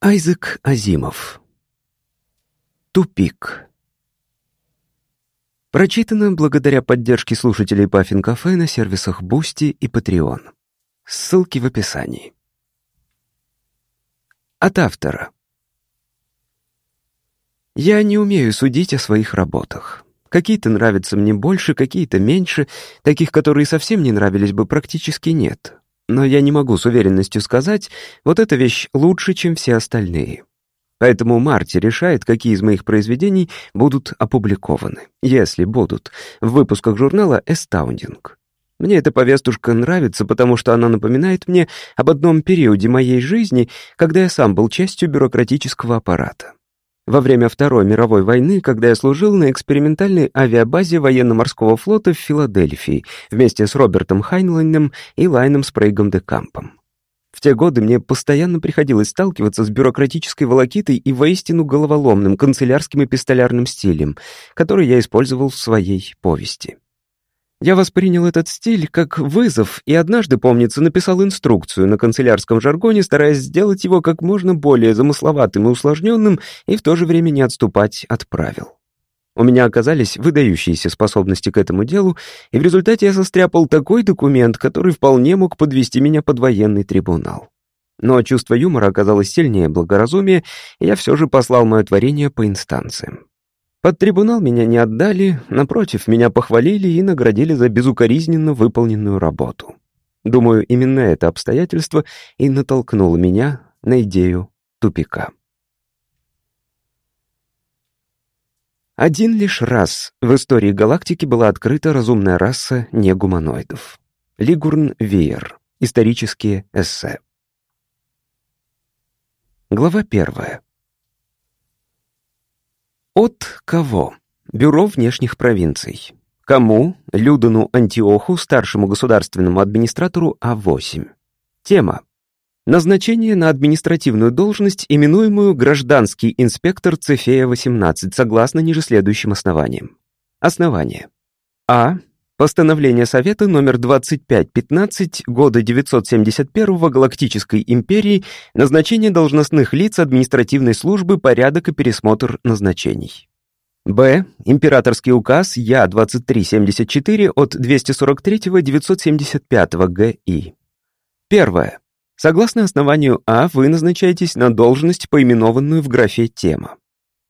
Айзек Азимов. Тупик. Прочитано благодаря поддержке слушателей Puffin Cafe на сервисах Boosty и Patreon. Ссылки в описании. От автора. Я не умею судить о своих работах. Какие-то нравятся мне больше, какие-то меньше, таких, которые совсем не нравились бы, практически нет. Но я не могу с уверенностью сказать, вот эта вещь лучше, чем все остальные. Поэтому Марти решает, какие из моих произведений будут опубликованы, если будут, в выпусках журнала «Astounding». Мне эта повестушка нравится, потому что она напоминает мне об одном периоде моей жизни, когда я сам был частью бюрократического аппарата. Во время Второй мировой войны, когда я служил на экспериментальной авиабазе военно-морского флота в Филадельфии вместе с Робертом Хайнлайном и Лайном Спрейгом де Кампом. В те годы мне постоянно приходилось сталкиваться с бюрократической волокитой и воистину головоломным канцелярским эпистолярным стилем, который я использовал в своей повести. Я воспринял этот стиль как вызов и однажды, помнится, написал инструкцию на канцелярском жаргоне, стараясь сделать его как можно более замысловатым и усложненным и в то же время не отступать от правил. У меня оказались выдающиеся способности к этому делу, и в результате я состряпал такой документ, который вполне мог подвести меня под военный трибунал. Но чувство юмора оказалось сильнее благоразумия, и я все же послал мое творение по инстанциям. Под трибунал меня не отдали, напротив, меня похвалили и наградили за безукоризненно выполненную работу. Думаю, именно это обстоятельство и натолкнуло меня на идею тупика. Один лишь раз в истории галактики была открыта разумная раса негуманоидов. Лигурн Веер. Исторические эссе. Глава первая. От кого? Бюро внешних провинций. Кому? Людену Антиоху, старшему государственному администратору А8. Тема. Назначение на административную должность, именуемую гражданский инспектор Цефея-18, согласно ниже следующим основаниям. Основание. А. Постановление Совета номер 2515 года 971 Галактической империи назначение должностных лиц административной службы, порядок и пересмотр назначений. Б. Императорский указ Я-2374 от 243-975 ГИ. Первое. Согласно основанию А, вы назначаетесь на должность, поименованную в графе «Тема».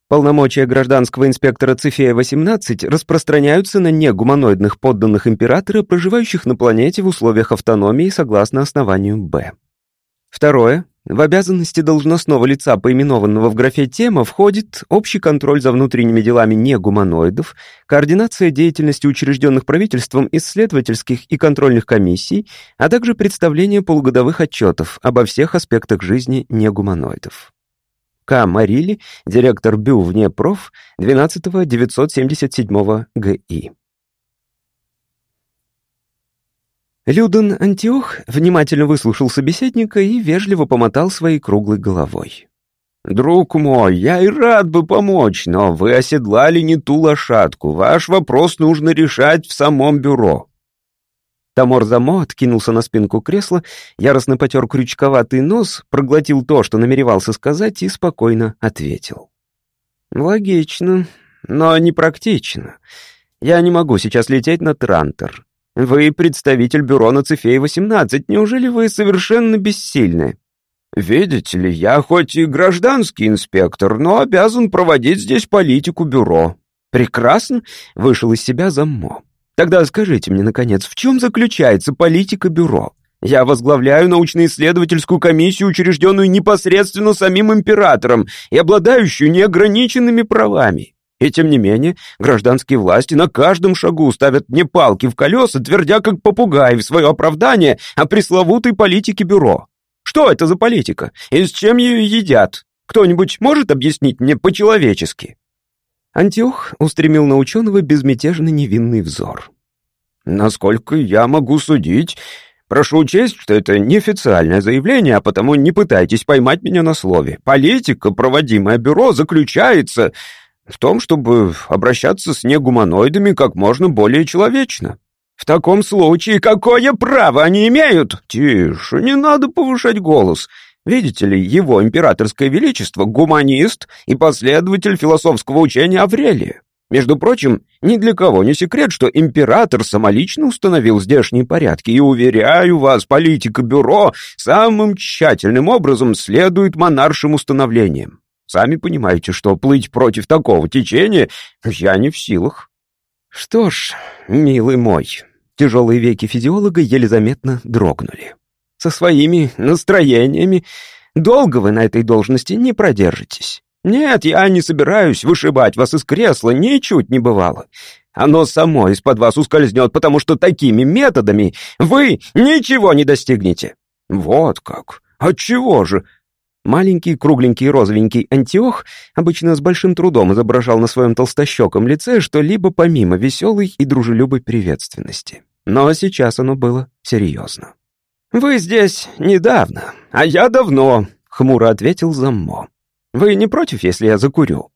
Полномочия гражданского инспектора Цефея-18 распространяются на негуманоидных подданных императора, проживающих на планете в условиях автономии согласно основанию Б. Второе. В обязанности должностного лица, поименованного в графе «Тема», входит общий контроль за внутренними делами негуманоидов, координация деятельности учрежденных правительством исследовательских и контрольных комиссий, а также представление полугодовых отчетов обо всех аспектах жизни негуманоидов. К. Марили, директор БЮ вне проф, 12-977 ГИ. Люден Антиох внимательно выслушал собеседника и вежливо помотал своей круглой головой. «Друг мой, я и рад бы помочь, но вы оседлали не ту лошадку. Ваш вопрос нужно решать в самом бюро. Тамор Замо откинулся на спинку кресла, яростно потер крючковатый нос, проглотил то, что намеревался сказать, и спокойно ответил. «Логично, но непрактично. Я не могу сейчас лететь на Трантор. Вы представитель бюро на Цефей-18. Неужели вы совершенно бессильны?» «Видите ли, я хоть и гражданский инспектор, но обязан проводить здесь политику бюро». «Прекрасно», — вышел из себя Заммо. Тогда скажите мне, наконец, в чем заключается политика бюро? Я возглавляю научно-исследовательскую комиссию, учрежденную непосредственно самим императором и обладающую неограниченными правами. И тем не менее, гражданские власти на каждом шагу ставят мне палки в колеса, твердя как попугай в свое оправдание о пресловутой политике бюро. Что это за политика? И с чем ее едят? Кто-нибудь может объяснить мне по-человечески? Антиох устремил на ученого безмятежно невинный взор. «Насколько я могу судить, прошу учесть, что это неофициальное заявление, а потому не пытайтесь поймать меня на слове. Политика, проводимая бюро, заключается в том, чтобы обращаться с негуманоидами как можно более человечно. В таком случае какое право они имеют? Тише, не надо повышать голос. Видите ли, его императорское величество — гуманист и последователь философского учения Аврелия. Между прочим, ни для кого не секрет, что император самолично установил здешние порядки, и, уверяю вас, политика бюро самым тщательным образом следует монаршим установлениям. Сами понимаете, что плыть против такого течения я не в силах. Что ж, милый мой, тяжелые веки физиолога еле заметно дрогнули. Со своими настроениями долго вы на этой должности не продержитесь. Нет, я не собираюсь вышибать вас из кресла, ничуть не бывало. Оно само из-под вас ускользнет, потому что такими методами вы ничего не достигнете. Вот как. Отчего же? Маленький, кругленький, розовенький Антиох обычно с большим трудом изображал на своем толстощеком лице что-либо помимо веселой и дружелюбой приветственности. Но сейчас оно было серьезно. «Вы здесь недавно, а я давно», — хмуро ответил Заммо. «Вы не против, если я закурю?»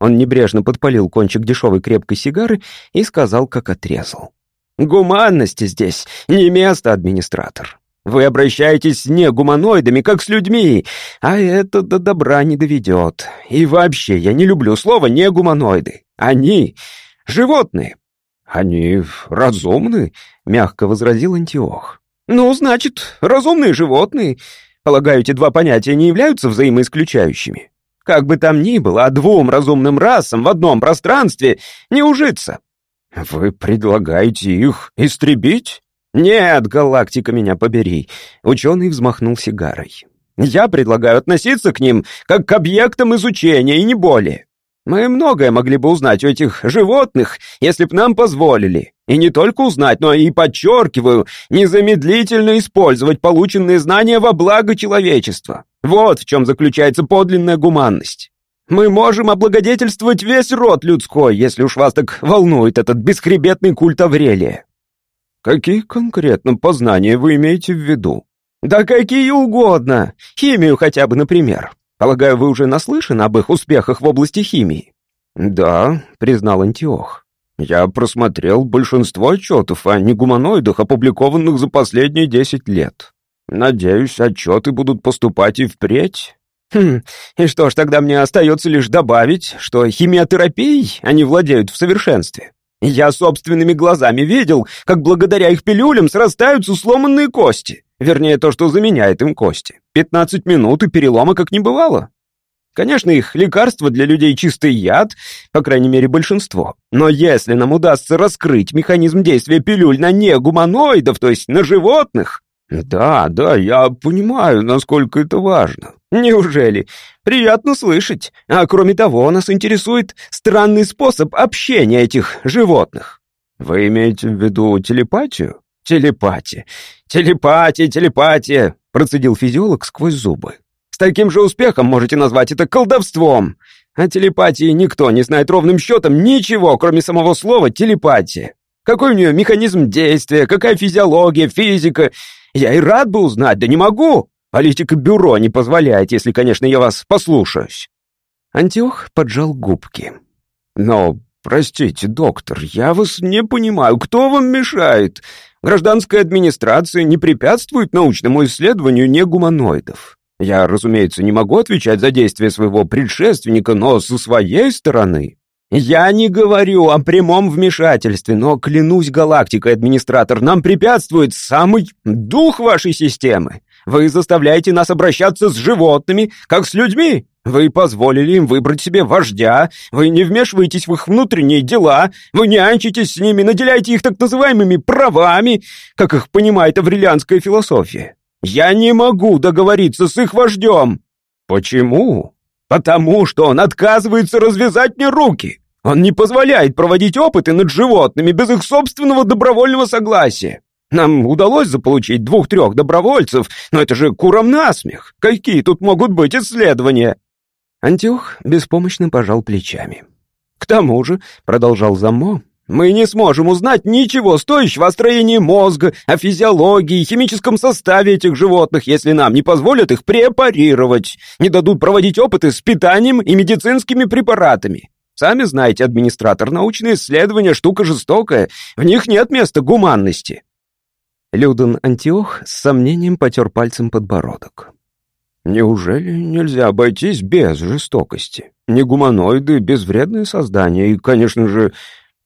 Он небрежно подпалил кончик дешевой крепкой сигары и сказал, как отрезал. «Гуманности здесь не место, администратор. Вы обращаетесь с негуманоидами, как с людьми, а это до добра не доведет. И вообще, я не люблю слово «негуманоиды». Они — животные». «Они разумны», — мягко возразил Антиох. «Ну, значит, разумные животные. Полагаю, эти два понятия не являются взаимоисключающими. Как бы там ни было, а двум разумным расам в одном пространстве не ужиться. Вы предлагаете их истребить? Нет, галактика меня побери. Ученый взмахнул сигарой. Я предлагаю относиться к ним как к объектам изучения и не более. Мы многое могли бы узнать у этих животных, если б нам позволили. И не только узнать, но и, подчеркиваю, незамедлительно использовать полученные знания во благо человечества. Вот в чем заключается подлинная гуманность. Мы можем облагодетельствовать весь род людской, если уж вас так волнует этот бесхребетный культ Аврелия. Какие конкретно познания вы имеете в виду? Да какие угодно. Химию хотя бы, например. Полагаю, вы уже наслышаны об их успехах в области химии?» «Да», — признал Антиох. «Я просмотрел большинство отчетов о негуманоидах, опубликованных за последние десять лет. Надеюсь, отчеты будут поступать и впредь». «Хм, и что ж, тогда мне остается лишь добавить, что химиотерапией они владеют в совершенстве. Я собственными глазами видел, как благодаря их пилюлям срастаются сломанные кости. Вернее, то, что заменяет им кости. 15 минут и перелома как не бывало. Конечно, их лекарство для людей чистый яд, по крайней мере, большинство. Но если нам удастся раскрыть механизм действия пилюль на негуманоидов, то есть на животных... Да, да, я понимаю, насколько это важно. Неужели? Приятно слышать. А кроме того, нас интересует странный способ общения этих животных. Вы имеете в виду телепатию? Телепатия. Телепатия, телепатия, процедил физиолог сквозь зубы. С таким же успехом можете назвать это колдовством. О телепатии никто не знает ровным счетом ничего, кроме самого слова телепатия. Какой у нее механизм действия, какая физиология, физика. Я и рад бы узнать, да не могу. Политика бюро не позволяет, если, конечно, я вас послушаюсь. Антиох поджал губки. Но, простите, доктор, я вас не понимаю, кто вам мешает? Гражданская администрация не препятствует научному исследованию негуманоидов. Я, разумеется, не могу отвечать за действия своего предшественника, но со своей стороны... Я не говорю о прямом вмешательстве, но, клянусь галактикой, администратор, нам препятствует самый дух вашей системы. Вы заставляете нас обращаться с животными, как с людьми. Вы позволили им выбрать себе вождя, вы не вмешиваетесь в их внутренние дела, вы нянчитесь с ними, наделяете их так называемыми правами, как их понимает аврелианская философия. Я не могу договориться с их вождем. Почему? Потому что он отказывается развязать мне руки. Он не позволяет проводить опыты над животными без их собственного добровольного согласия. Нам удалось заполучить двух-трех добровольцев, но это же куром насмех. Какие тут могут быть исследования? Антиох беспомощно пожал плечами. «К тому же», — продолжал Замо, — «мы не сможем узнать ничего стоящего о строении мозга, о физиологии, химическом составе этих животных, если нам не позволят их препарировать, не дадут проводить опыты с питанием и медицинскими препаратами. Сами знаете, администратор, научные исследования — штука жестокая, в них нет места гуманности». Люден Антиох с сомнением потер пальцем подбородок. Неужели нельзя обойтись без жестокости? Не гуманоиды, безвредные создания, и, конечно же,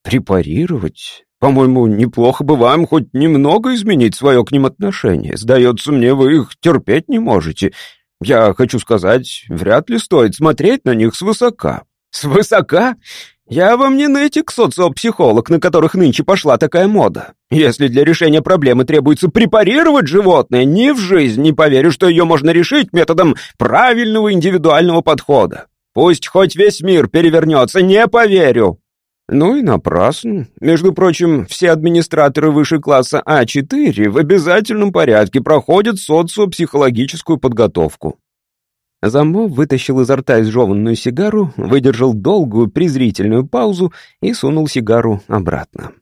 препарировать. По-моему, неплохо бы вам хоть немного изменить свое к ним отношение. Сдается мне, вы их терпеть не можете. Я хочу сказать, вряд ли стоит смотреть на них свысока. Свысока? Я вам не нытик, социопсихолог, на которых нынче пошла такая мода. Если для решения проблемы требуется препарировать животное, ни в жизнь не поверю, что ее можно решить методом правильного индивидуального подхода. Пусть хоть весь мир перевернется, не поверю. Ну и напрасно. Между прочим, все администраторы выше класса А4 в обязательном порядке проходят социопсихологическую подготовку. Замбо вытащил изо рта изжеванную сигару, выдержал долгую презрительную паузу и сунул сигару обратно.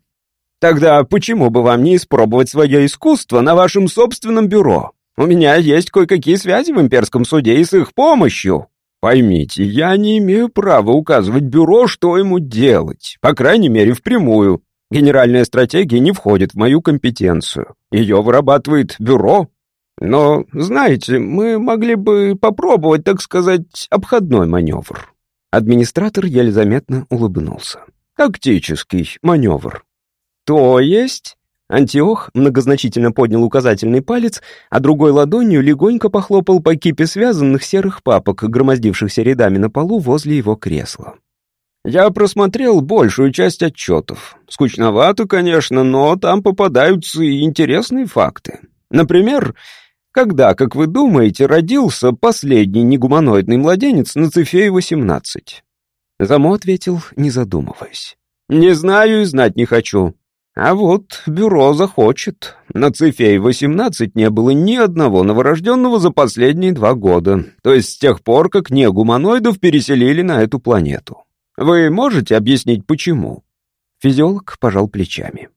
«Тогда почему бы вам не испробовать свое искусство на вашем собственном бюро? У меня есть кое-какие связи в имперском суде и с их помощью. Поймите, я не имею права указывать бюро, что ему делать, по крайней мере, впрямую. Генеральная стратегия не входит в мою компетенцию. Ее вырабатывает бюро, но, знаете, мы могли бы попробовать, так сказать, обходной маневр». Администратор еле заметно улыбнулся. «Тактический маневр». «То есть?» Антиох многозначительно поднял указательный палец, а другой ладонью легонько похлопал по кипе связанных серых папок, громоздившихся рядами на полу возле его кресла. «Я просмотрел большую часть отчетов. Скучновато, конечно, но там попадаются и интересные факты. Например, когда, как вы думаете, родился последний негуманоидный младенец на Цефее-18? Замо ответил, не задумываясь. Не знаю и знать не хочу. А вот бюро захочет. На Цефее-18 не было ни одного новорожденного за последние два года, то есть с тех пор, как негуманоидов переселили на эту планету. Вы можете объяснить, почему? Физиолог пожал плечами.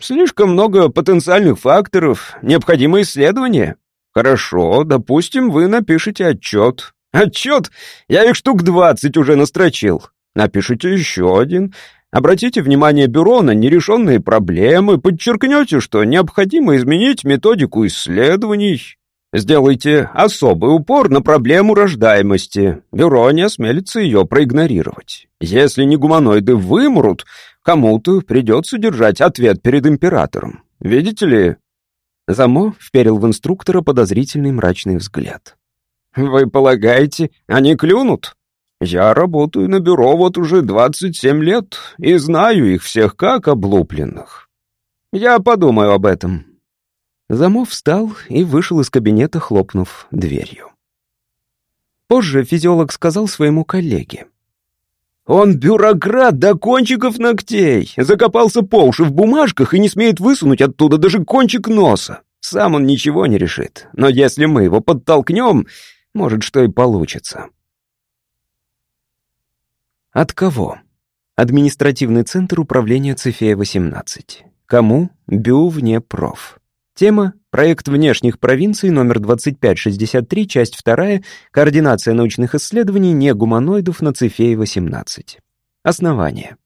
Слишком много потенциальных факторов, необходимо исследование. «Хорошо, допустим, вы напишете отчет». «Отчет? Я их штук двадцать уже настрочил». «Напишите еще один. Обратите внимание бюро на нерешенные проблемы, подчеркнете, что необходимо изменить методику исследований». Сделайте особый упор на проблему рождаемости. Бюро не осмелится ее проигнорировать. Если не гуманоиды вымрут, кому-то придется держать ответ перед императором. Видите ли, Замо вперил в инструктора подозрительный мрачный взгляд. «Вы полагаете, они клюнут? Я работаю на бюро вот уже 27 лет и знаю их всех как облупленных. Я подумаю об этом». Замо встал и вышел из кабинета, хлопнув дверью. Позже физиолог сказал своему коллеге. «Он бюрократ до кончиков ногтей, закопался по уши в бумажках и не смеет высунуть оттуда даже кончик носа. Сам он ничего не решит, но если мы его подтолкнем, может, что и получится». От кого? Административный центр управления Цефея-18. Кому? Бю вне проф. Тема «Проект внешних провинций номер 2563, часть 2, координация научных исследований негуманоидов на Цефее-18». Основание.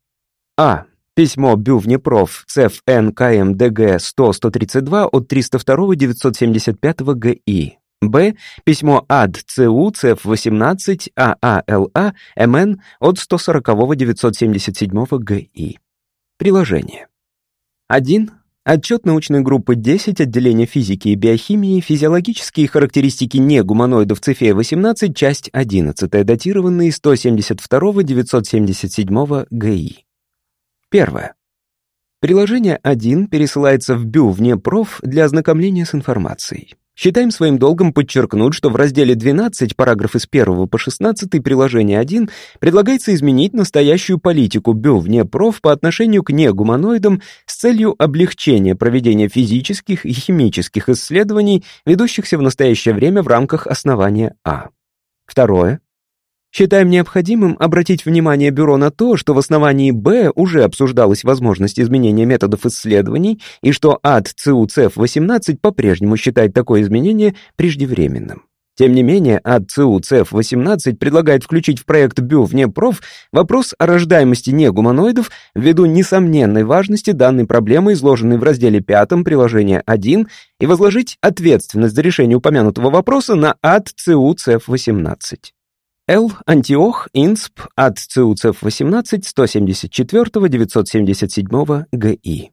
А. Письмо Бювнепроф ЦЕФ НКМДГ 100-132 от 302-975 ГИ. Б. Письмо АД ЦУ ЦЕФ 18 ААЛА МН от 140-977 ГИ. Приложение. 1. Отчет научной группы 10 отделения физики и биохимии, физиологические характеристики негуманоидов Цефея-18, часть 11, датированные 172-977 ГИ. Первое. Приложение 1 пересылается в БЮ вне проф для ознакомления с информацией. Считаем своим долгом подчеркнуть, что в разделе 12, параграфы с 1 по 16 приложения 1 предлагается изменить настоящую политику БЮ вне проф по отношению к негуманоидам с целью облегчения проведения физических и химических исследований, ведущихся в настоящее время в рамках основания А. Второе. Считаем необходимым обратить внимание Бюро на то, что в основании Б уже обсуждалась возможность изменения методов исследований и что ад ЦУЦФ-18 по-прежнему считает такое изменение преждевременным. Тем не менее, АЦУ ЦФ-18 предлагает включить в проект БЮ вне проф вопрос о рождаемости негуманоидов ввиду несомненной важности данной проблемы, изложенной в разделе 5 приложения 1, и возложить ответственность за решение упомянутого вопроса на АЦУ ЦФ-18. Л. Антиох, Инсп, от ЦУ ЦФ-18, 174-977 ГИ.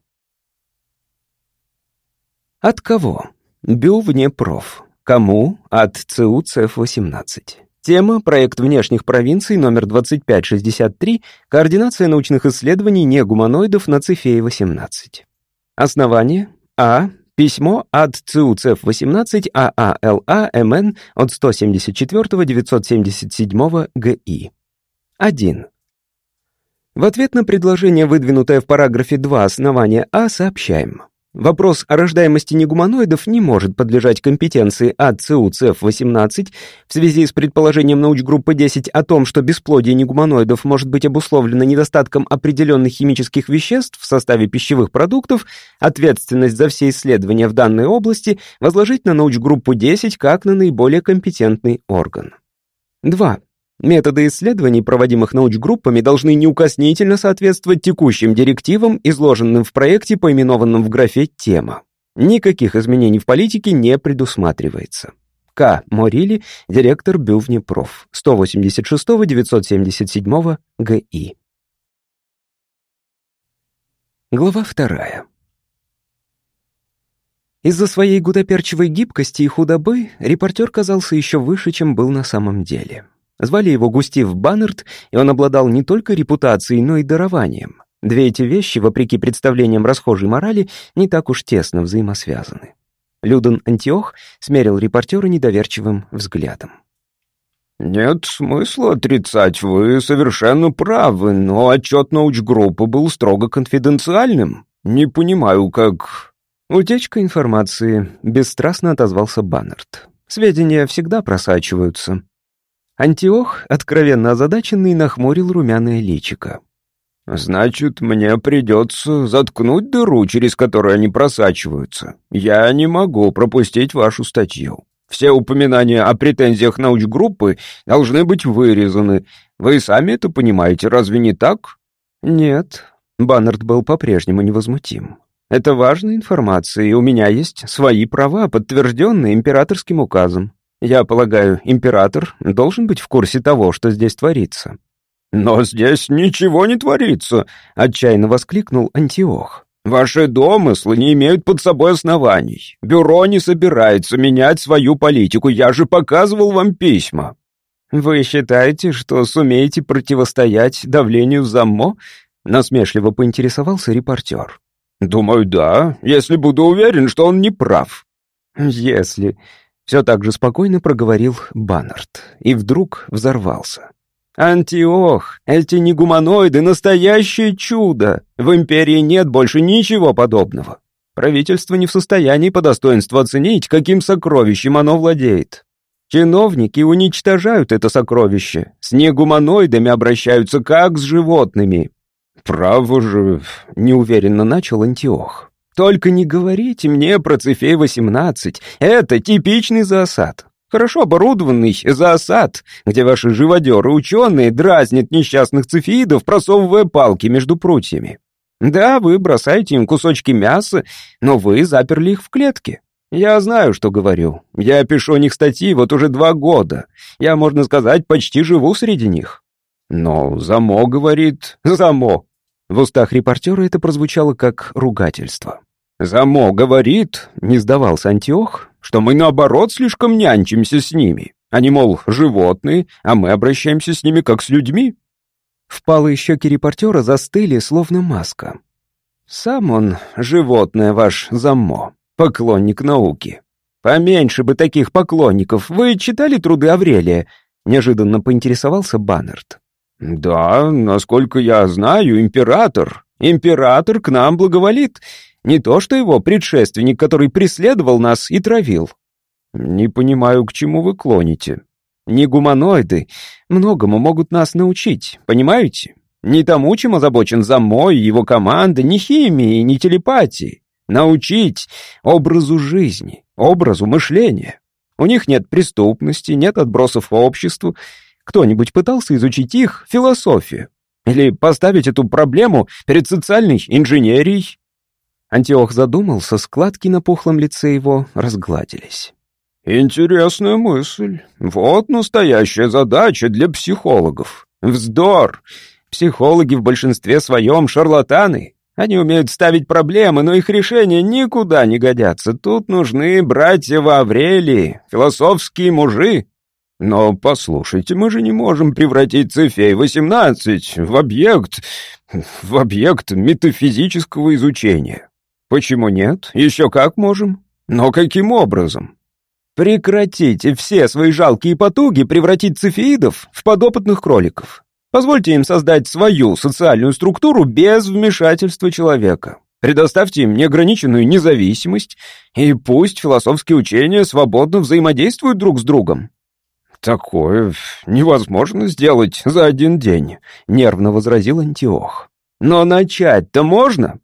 От кого? Бю вне проф. Кому? От ЦУ ЦФ-18. Тема «Проект внешних провинций номер 2563. Координация научных исследований негуманоидов на Цефее-18». Основание А. Письмо от ЦУ ЦФ-18 ААЛА МН от 174-977 ГИ. 1. В ответ на предложение, выдвинутое в параграфе 2 основания А, сообщаем. Вопрос о рождаемости негуманоидов не может подлежать компетенции АЦУ ЦФ-18 в связи с предположением научгруппы 10 о том, что бесплодие негуманоидов может быть обусловлено недостатком определенных химических веществ в составе пищевых продуктов, ответственность за все исследования в данной области возложить на научгруппу 10 как на наиболее компетентный орган. 2. Методы исследований, проводимых научгруппами, должны неукоснительно соответствовать текущим директивам, изложенным в проекте, поименованном в графе «Тема». Никаких изменений в политике не предусматривается. К. Морили, директор Бювнепроф, 186-977 ГИ. Глава вторая. Из-за своей гудоперчивой гибкости и худобы репортер казался еще выше, чем был на самом деле. Звали его Густив Баннерт, и он обладал не только репутацией, но и дарованием. Две эти вещи, вопреки представлениям расхожей морали, не так уж тесно взаимосвязаны. Люден Антиох смерил репортера недоверчивым взглядом. «Нет смысла отрицать, вы совершенно правы, но отчет научгруппы был строго конфиденциальным. Не понимаю, как...» «Утечка информации», — бесстрастно отозвался Баннерт. «Сведения всегда просачиваются. Антиох, откровенно озадаченный, нахмурил румяное личико. «Значит, мне придется заткнуть дыру, через которую они просачиваются. Я не могу пропустить вашу статью. Все упоминания о претензиях научгруппы должны быть вырезаны. Вы сами это понимаете, разве не так?» «Нет». Баннард был по-прежнему невозмутим. «Это важная информация, и у меня есть свои права, подтвержденные императорским указом. Я полагаю, император должен быть в курсе того, что здесь творится». «Но здесь ничего не творится», — отчаянно воскликнул Антиох. «Ваши домыслы не имеют под собой оснований. Бюро не собирается менять свою политику. Я же показывал вам письма». «Вы считаете, что сумеете противостоять давлению ЗАМО?» — насмешливо поинтересовался репортер. «Думаю, да, если буду уверен, что он не прав». «Если...» Все так же спокойно проговорил Баннард и вдруг взорвался. «Антиох, эти не гуманоиды — настоящее чудо! В Империи нет больше ничего подобного. Правительство не в состоянии по достоинству оценить, каким сокровищем оно владеет. Чиновники уничтожают это сокровище, с негуманоидами обращаются как с животными». «Право же», — неуверенно начал Антиох. Только не говорите мне про Цефей-18. Это типичный зоосад. Хорошо оборудованный зоосад, где ваши живодеры-ученые дразнят несчастных цефеидов, просовывая палки между прутьями. Да, вы бросаете им кусочки мяса, но вы заперли их в клетке. Я знаю, что говорю. Я пишу о них статьи вот уже два года. Я, можно сказать, почти живу среди них. Но Замо говорит... Замо. В устах репортера это прозвучало как ругательство. «Замо говорит, — не сдавался Антиох, — что мы, наоборот, слишком нянчимся с ними. Они, мол, животные, а мы обращаемся с ними как с людьми». Впалые щеки репортера застыли, словно маска. «Сам он животное ваш Замо, поклонник науки. Поменьше бы таких поклонников. Вы читали труды Аврелия?» — неожиданно поинтересовался Баннерт. «Да, насколько я знаю, император. Император к нам благоволит. Не то что его предшественник, который преследовал нас и травил». «Не понимаю, к чему вы клоните. Не гуманоиды многому могут нас научить, понимаете? Не тому, чем озабочен Замой и его команда, не химии, не телепатии. Научить образу жизни, образу мышления. У них нет преступности, нет отбросов обществу. Кто-нибудь пытался изучить их философию? Или поставить эту проблему перед социальной инженерией? Антиох задумался, складки на пухлом лице его разгладились. «Интересная мысль. Вот настоящая задача для психологов. Вздор! Психологи в большинстве своем шарлатаны. Они умеют ставить проблемы, но их решения никуда не годятся. Тут нужны братья Аврелии, философские мужи. Но послушайте, мы же не можем превратить Цефей-18 в объект... в объект метафизического изучения. Почему нет? Еще как можем. Но каким образом? Прекратите все свои жалкие потуги превратить цефеидов в подопытных кроликов. Позвольте им создать свою социальную структуру без вмешательства человека. Предоставьте им неограниченную независимость, и пусть философские учения свободно взаимодействуют друг с другом. «Такое невозможно сделать за один день», — нервно возразил Антиох. «Но начать-то можно?»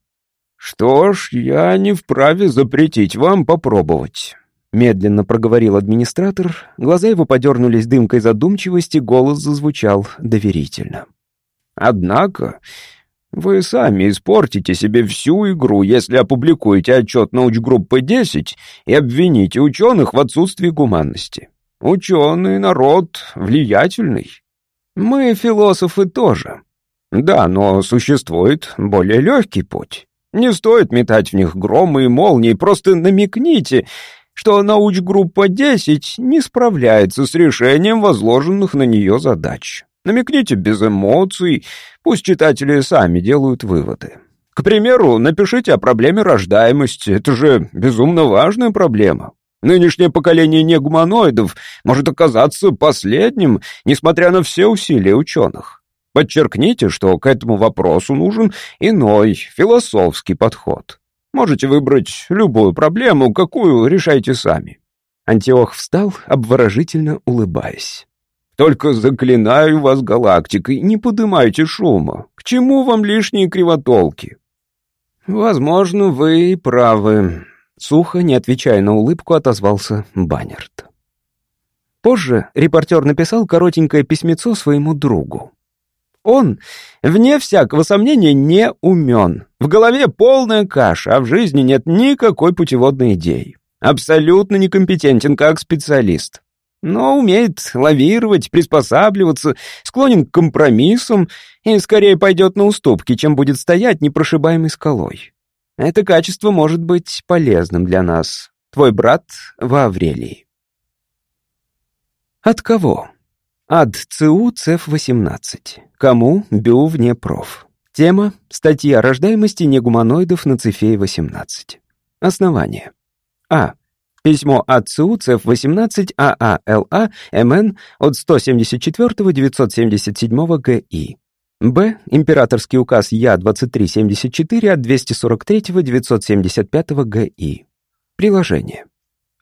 «Что ж, я не вправе запретить вам попробовать. Медленно проговорил администратор, глаза его подернулись дымкой задумчивости, голос зазвучал доверительно. «Однако вы сами испортите себе всю игру, если опубликуете отчет научгруппы 10 и обвините ученых в отсутствии гуманности. Ученый народ влиятельный. Мы, философы, тоже. Да, но существует более легкий путь. Не стоит метать в них громы и молнии, просто намекните, что научгруппа 10 не справляется с решением возложенных на нее задач. Намекните без эмоций, пусть читатели сами делают выводы. К примеру, напишите о проблеме рождаемости, это же безумно важная проблема. Нынешнее поколение негуманоидов может оказаться последним, несмотря на все усилия ученых. Подчеркните, что к этому вопросу нужен иной, философский подход. Можете выбрать любую проблему, какую решайте сами». Антиох встал, обворожительно улыбаясь. «Только заклинаю вас галактикой, не подымайте шума. К чему вам лишние кривотолки?» «Возможно, вы и правы», — сухо, не отвечая на улыбку, отозвался Баннерт. Позже репортер написал коротенькое письмецо своему другу. Он, вне всякого сомнения, не умен. В голове полная каша, а в жизни нет никакой путеводной идеи. Абсолютно некомпетентен как специалист. Но умеет лавировать, приспосабливаться, склонен к компромиссам и скорее пойдет на уступки, чем будет стоять непрошибаемой скалой. Это качество может быть полезным для нас. Твой брат в Аврелии. От кого? Ад ЦУ ЦЕФ-18. Кому? БЮ вне проф. Тема — статья о рождаемости негуманоидов на Цефее-18. Основание. А. Письмо от ЦУ ЦЕФ-18 ААЛА МН от 174-977 ГИ. Б. Императорский указ Я-2374 от 243-975 ГИ. Приложение.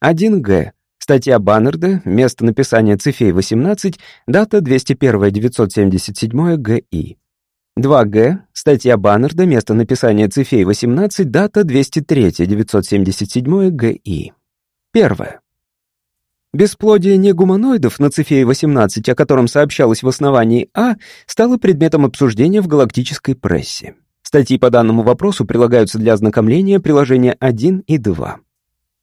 1Г. Статья Баннерда, место написания Цефей-18, дата 201-977 ГИ. 2Г. Статья Баннерда, место написания Цефей-18, дата 203-977 ГИ. Первое. Бесплодие негуманоидов на Цефее-18, о котором сообщалось в основании А, стало предметом обсуждения в галактической прессе. Статьи по данному вопросу прилагаются для ознакомления приложения 1 и 2.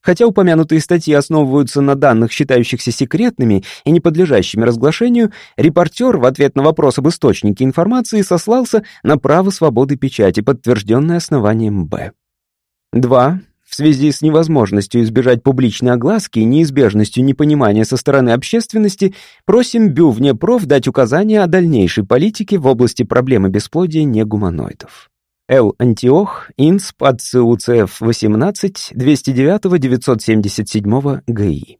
Хотя упомянутые статьи основываются на данных, считающихся секретными и не подлежащими разглашению, репортер в ответ на вопрос об источнике информации сослался на право свободы печати, подтвержденное основанием Б. 2. В связи с невозможностью избежать публичной огласки и неизбежностью непонимания со стороны общественности, просим БЮ проф дать указания о дальнейшей политике в области проблемы бесплодия негуманоидов. Л. Антиох, Инс под ЦУЦФ 18 209-977 ГИ.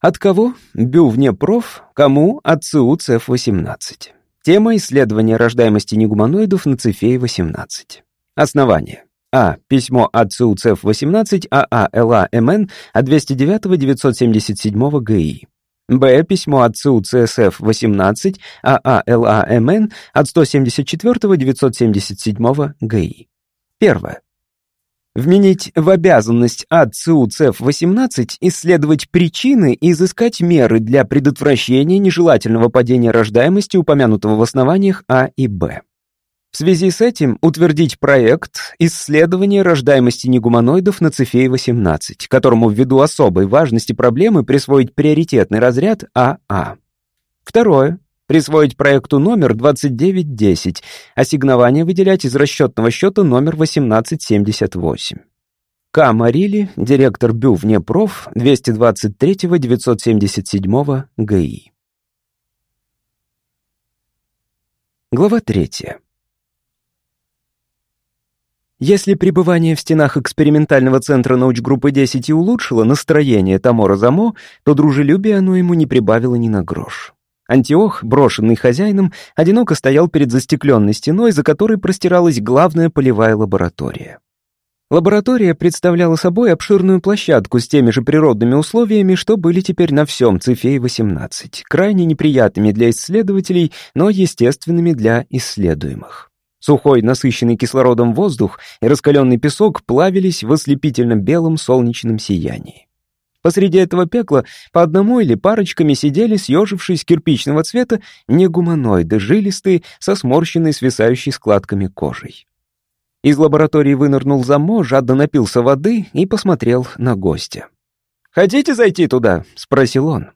От кого? Бю проф, кому? От ЦУЦФ 18. Тема исследования рождаемости негуманоидов на Цефее-18. Основание. А. Письмо от ЦУЦФ 18 АА ЛА МН от 209-977 ГИ. Б. Письмо отцу ЦСФ-18 ААЛАМН от 174-977 ГИ. Первое. Вменить в обязанность АЦУ ЦЕФ-18 исследовать причины и изыскать меры для предотвращения нежелательного падения рождаемости, упомянутого в основаниях А и Б. В связи с этим утвердить проект исследования рождаемости негуманоидов на Цефее-18, которому ввиду особой важности проблемы присвоить приоритетный разряд АА. Второе. Присвоить проекту номер 2910, ассигнование выделять из расчетного счета номер 1878. К. Марили, директор БЮ Внепроф, 223-977 ГИ. Глава 3. Если пребывание в стенах экспериментального центра научгруппы 10 и улучшило настроение Тамора Замо, то дружелюбие оно ему не прибавило ни на грош. Антиох, брошенный хозяином, одиноко стоял перед застекленной стеной, за которой простиралась главная полевая лаборатория. Лаборатория представляла собой обширную площадку с теми же природными условиями, что были теперь на всем Цефее-18, крайне неприятными для исследователей, но естественными для исследуемых. Сухой, насыщенный кислородом воздух и раскаленный песок плавились в ослепительно белом солнечном сиянии. Посреди этого пекла по одному или парочками сидели, съежившись кирпичного цвета, негуманоиды, жилистые, со сморщенной свисающей складками кожей. Из лаборатории вынырнул Замо, жадно напился воды и посмотрел на гостя. «Хотите зайти туда?» — спросил он.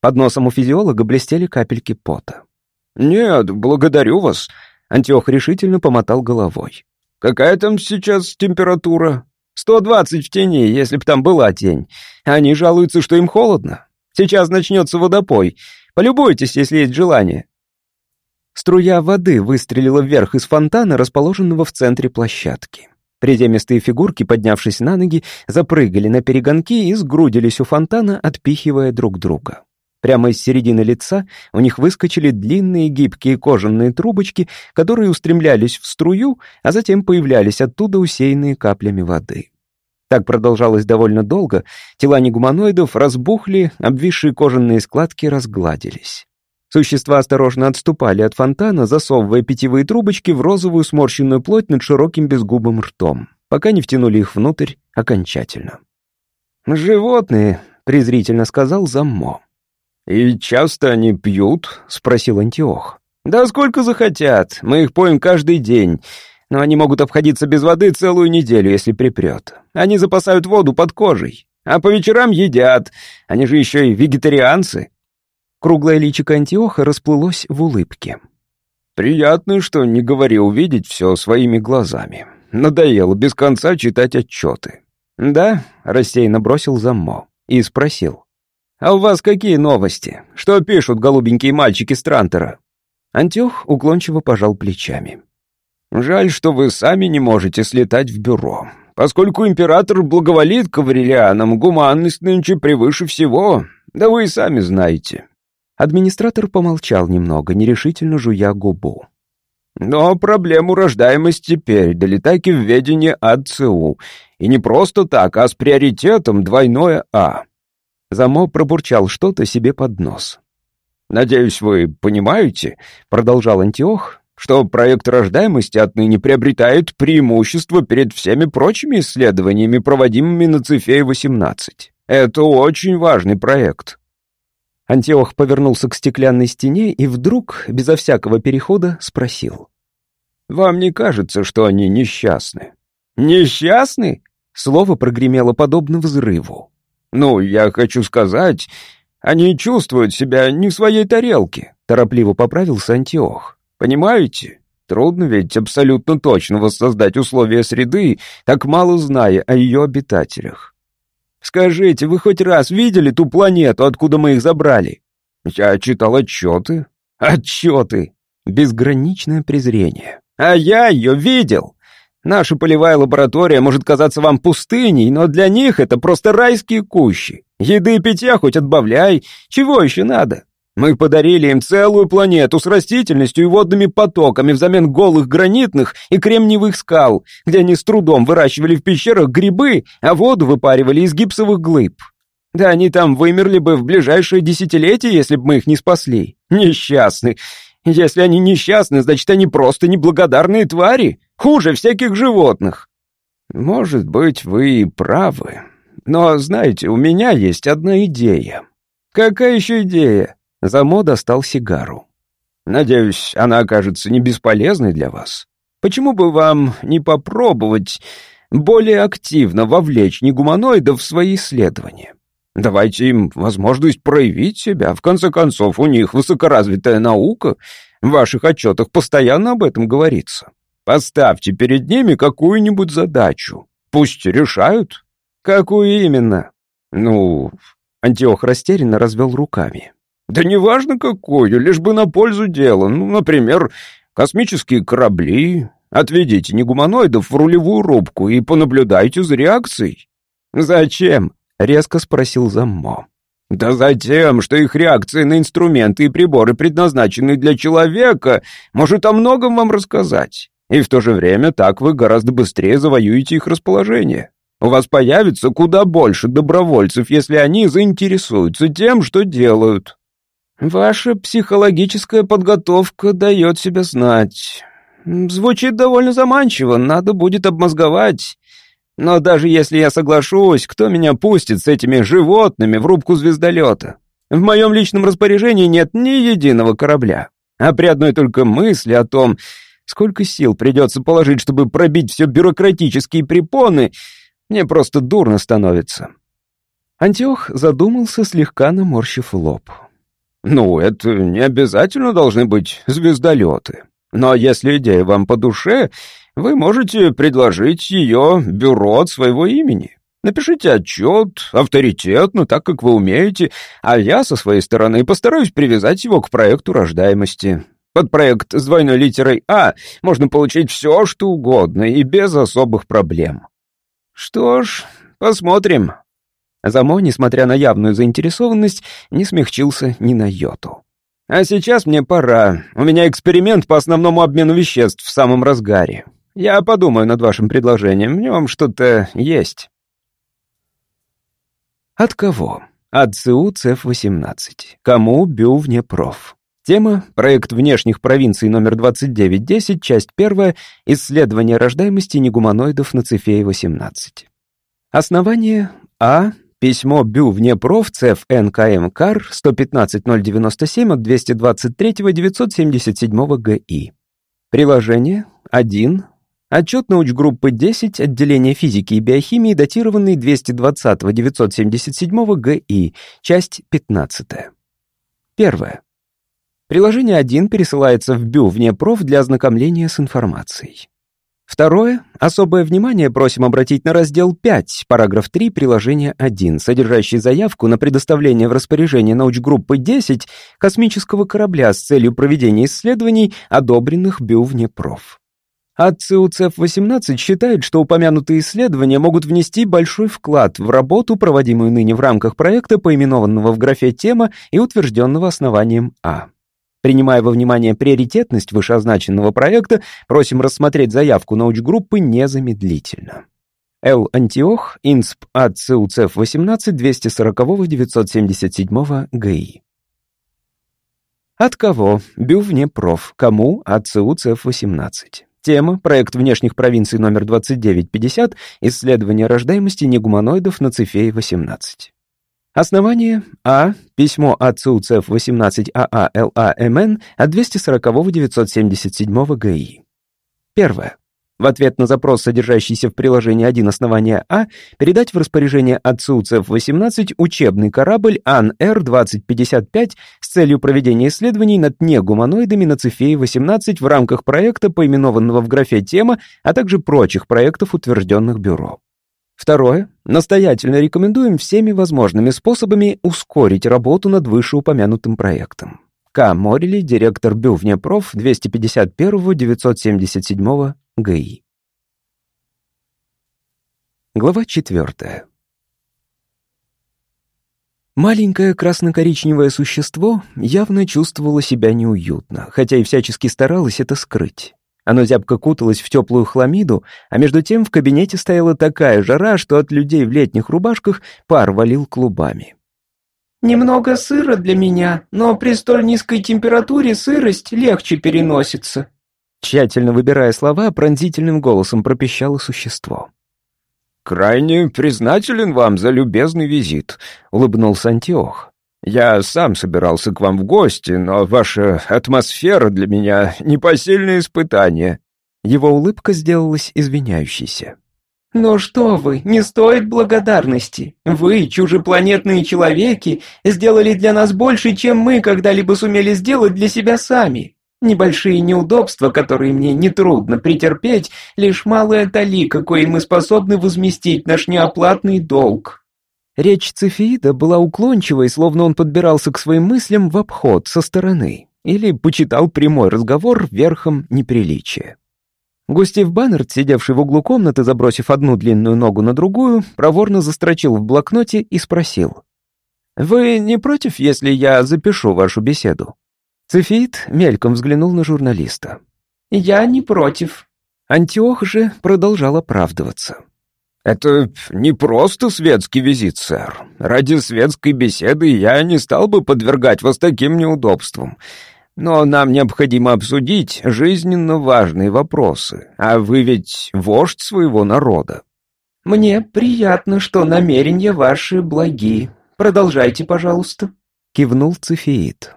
Под носом у физиолога блестели капельки пота. «Нет, благодарю вас», — Антиох решительно помотал головой. «Какая там сейчас температура?» Сто двадцать в тени, если б там была тень. Они жалуются, что им холодно. Сейчас начнется водопой. Полюбуйтесь, если есть желание». Струя воды выстрелила вверх из фонтана, расположенного в центре площадки. Приземистые фигурки, поднявшись на ноги, запрыгали на перегонки и сгрудились у фонтана, отпихивая друг друга. Прямо из середины лица у них выскочили длинные гибкие кожаные трубочки, которые устремлялись в струю, а затем появлялись оттуда усеянные каплями воды. Так продолжалось довольно долго, тела негуманоидов разбухли, обвисшие кожаные складки разгладились. Существа осторожно отступали от фонтана, засовывая питьевые трубочки в розовую сморщенную плоть над широким безгубым ртом, пока не втянули их внутрь окончательно. «Животные», — презрительно сказал Заммо. «И часто они пьют?» — спросил Антиох. «Да сколько захотят, мы их поем каждый день, но они могут обходиться без воды целую неделю, если припрет. Они запасают воду под кожей, а по вечерам едят, они же еще и вегетарианцы». Круглое личико Антиоха расплылось в улыбке. «Приятно, что не говори увидеть все своими глазами. Надоело без конца читать отчеты». «Да», — рассеянно бросил Заммо и спросил. «А у вас какие новости? Что пишут голубенькие мальчики с Трантера?» Антюх уклончиво пожал плечами. «Жаль, что вы сами не можете слетать в бюро. Поскольку император благоволит к аврелианам, гуманность нынче превыше всего. Да вы и сами знаете». Администратор помолчал немного, нерешительно жуя губу. «Но проблему рождаемости передали так и в ведение АЦУ. И не просто так, а с приоритетом двойное А». Замо пробурчал что-то себе под нос. «Надеюсь, вы понимаете, — продолжал Антиох, — что проект рождаемости отныне приобретает преимущество перед всеми прочими исследованиями, проводимыми на Цефее-18. Это очень важный проект». Антиох повернулся к стеклянной стене и вдруг, безо всякого перехода, спросил. «Вам не кажется, что они несчастны?» «Несчастны?» Слово прогремело подобно взрыву. «Ну, я хочу сказать, они чувствуют себя не в своей тарелке», — торопливо поправился Антиох. «Понимаете? Трудно ведь абсолютно точно воссоздать условия среды, так мало зная о ее обитателях». «Скажите, вы хоть раз видели ту планету, откуда мы их забрали?» «Я читал отчеты». «Отчеты!» Безграничное презрение. «А я ее видел!» Наша полевая лаборатория может казаться вам пустыней, но для них это просто райские кущи. Еды и питья хоть отбавляй, чего еще надо? Мы подарили им целую планету с растительностью и водными потоками взамен голых гранитных и кремниевых скал, где они с трудом выращивали в пещерах грибы, а воду выпаривали из гипсовых глыб. Да они там вымерли бы в ближайшее десятилетие, если бы мы их не спасли. Несчастны. Если они несчастны, значит, они просто неблагодарные твари. Хуже всяких животных». Может быть, вы и правы. Но, знаете, у меня есть одна идея. Какая еще идея? Замо достал сигару. Надеюсь, она окажется не бесполезной для вас. Почему бы вам не попробовать более активно вовлечь негуманоидов в свои исследования? Давайте им возможность проявить себя. В конце концов, у них высокоразвитая наука. В ваших отчетах постоянно об этом говорится. Поставьте перед ними какую-нибудь задачу. Пусть решают. Какую именно? Ну, Антиох растерянно развел руками. Да неважно какую, лишь бы на пользу дела. Ну, например, космические корабли. Отведите негуманоидов в рулевую рубку и понаблюдайте за реакцией. Зачем? Резко спросил Заммо. Да затем, что их реакция на инструменты и приборы, предназначенные для человека, может о многом вам рассказать. И в то же время так вы гораздо быстрее завоюете их расположение. У вас появится куда больше добровольцев, если они заинтересуются тем, что делают. Ваша психологическая подготовка дает себя знать. Звучит довольно заманчиво, надо будет обмозговать. Но даже если я соглашусь, кто меня пустит с этими животными в рубку звездолета? В моем личном распоряжении нет ни единого корабля. А при одной только мысли о том, сколько сил придется положить, чтобы пробить все бюрократические препоны, мне просто дурно становится. Антиох задумался, слегка наморщив лоб. «Ну, это не обязательно должны быть звездолеты. Но если идея вам по душе, вы можете предложить ее бюро от своего имени. Напишите отчет, авторитетно, так как вы умеете, а я со своей стороны постараюсь привязать его к проекту рождаемости. Под проект с двойной литерой «А» можно получить все, что угодно и без особых проблем. Что ж, посмотрим. Замо, несмотря на явную заинтересованность, не смягчился ни на йоту. А сейчас мне пора. У меня эксперимент по основному обмену веществ в самом разгаре. Я подумаю над вашим предложением, в нем что-то есть. От кого? От ЦУ ЦЕФ-18. Кому Бю Внепроф? Тема — проект внешних провинций номер 2910, часть 1, исследование рождаемости негуманоидов на Цефее-18. Основание А. Письмо БЮ Внепроф ЦЕФ НКМ КАР 115-097 от 223-977 ГИ. Приложение 1. Отчет научгруппы 10 отделения физики и биохимии, датированный 220-977 ГИ, часть 15. Первое. Приложение 1 пересылается в БЮ вне проф для ознакомления с информацией. Второе. Особое внимание просим обратить на раздел 5, параграф 3, приложение 1, содержащий заявку на предоставление в распоряжение научгруппы 10 космического корабля с целью проведения исследований, одобренных БЮ вне проф. АЦУЦФ-18 считает, что упомянутые исследования могут внести большой вклад в работу, проводимую ныне в рамках проекта, поименованного в графе «Тема» и утвержденного основанием А. Принимая во внимание приоритетность вышеозначенного проекта, просим рассмотреть заявку научгруппы незамедлительно. Л. Антиох, Инсп. АЦУЦФ-18, 240-977 ГИ. От кого? Бювнепроф. Кому? АЦУЦФ-18. Тема – проект внешних провинций номер 2950, исследование рождаемости негуманоидов на Цефее-18. Основание А. Письмо отцу ЦФ 18 ААЛАМН от 240-977 ГИ. Первое. В ответ на запрос, содержащийся в приложении 1 основания А, передать в распоряжение отцу ЦФ-18 учебный корабль АН-Р-2055 с целью проведения исследований над негуманоидами на Цефее-18 в рамках проекта, поименованного в графе «Тема», а также прочих проектов, утвержденных бюро. Второе. Настоятельно рекомендуем всеми возможными способами ускорить работу над вышеупомянутым проектом. К. Морили, директор Бювнепроф 251-977 ГИ. Глава четвертая. Маленькое красно-коричневое существо явно чувствовало себя неуютно, хотя и всячески старалось это скрыть. Оно зябко куталось в теплую хламиду, а между тем в кабинете стояла такая жара, что от людей в летних рубашках пар валил клубами. «Немного сыра для меня, но при столь низкой температуре сырость легче переносится», Тщательно выбирая слова, пронзительным голосом пропищало существо. «Крайне признателен вам за любезный визит», — улыбнулся Антиох. «Я сам собирался к вам в гости, но ваша атмосфера для меня — непосильное испытание». Его улыбка сделалась извиняющейся. «Но что вы, не стоит благодарности. Вы, чужепланетные человеки, сделали для нас больше, чем мы когда-либо сумели сделать для себя сами. Небольшие неудобства, которые мне нетрудно претерпеть, лишь малая талика, коей мы способны возместить наш неоплатный долг». Речь Цефиида была уклончивой, словно он подбирался к своим мыслям в обход со стороны или почитал прямой разговор верхом неприличия. Густив Баннерт, сидевший в углу комнаты, забросив одну длинную ногу на другую, проворно застрочил в блокноте и спросил. «Вы не против, если я запишу вашу беседу?» Цефит мельком взглянул на журналиста. «Я не против». Антиох же продолжал оправдываться. «Это не просто светский визит, сэр. Ради светской беседы я не стал бы подвергать вас таким неудобствам. Но нам необходимо обсудить жизненно важные вопросы. А вы ведь вождь своего народа». «Мне приятно, что намерения ваши благи. Продолжайте, пожалуйста», — кивнул Цефеид.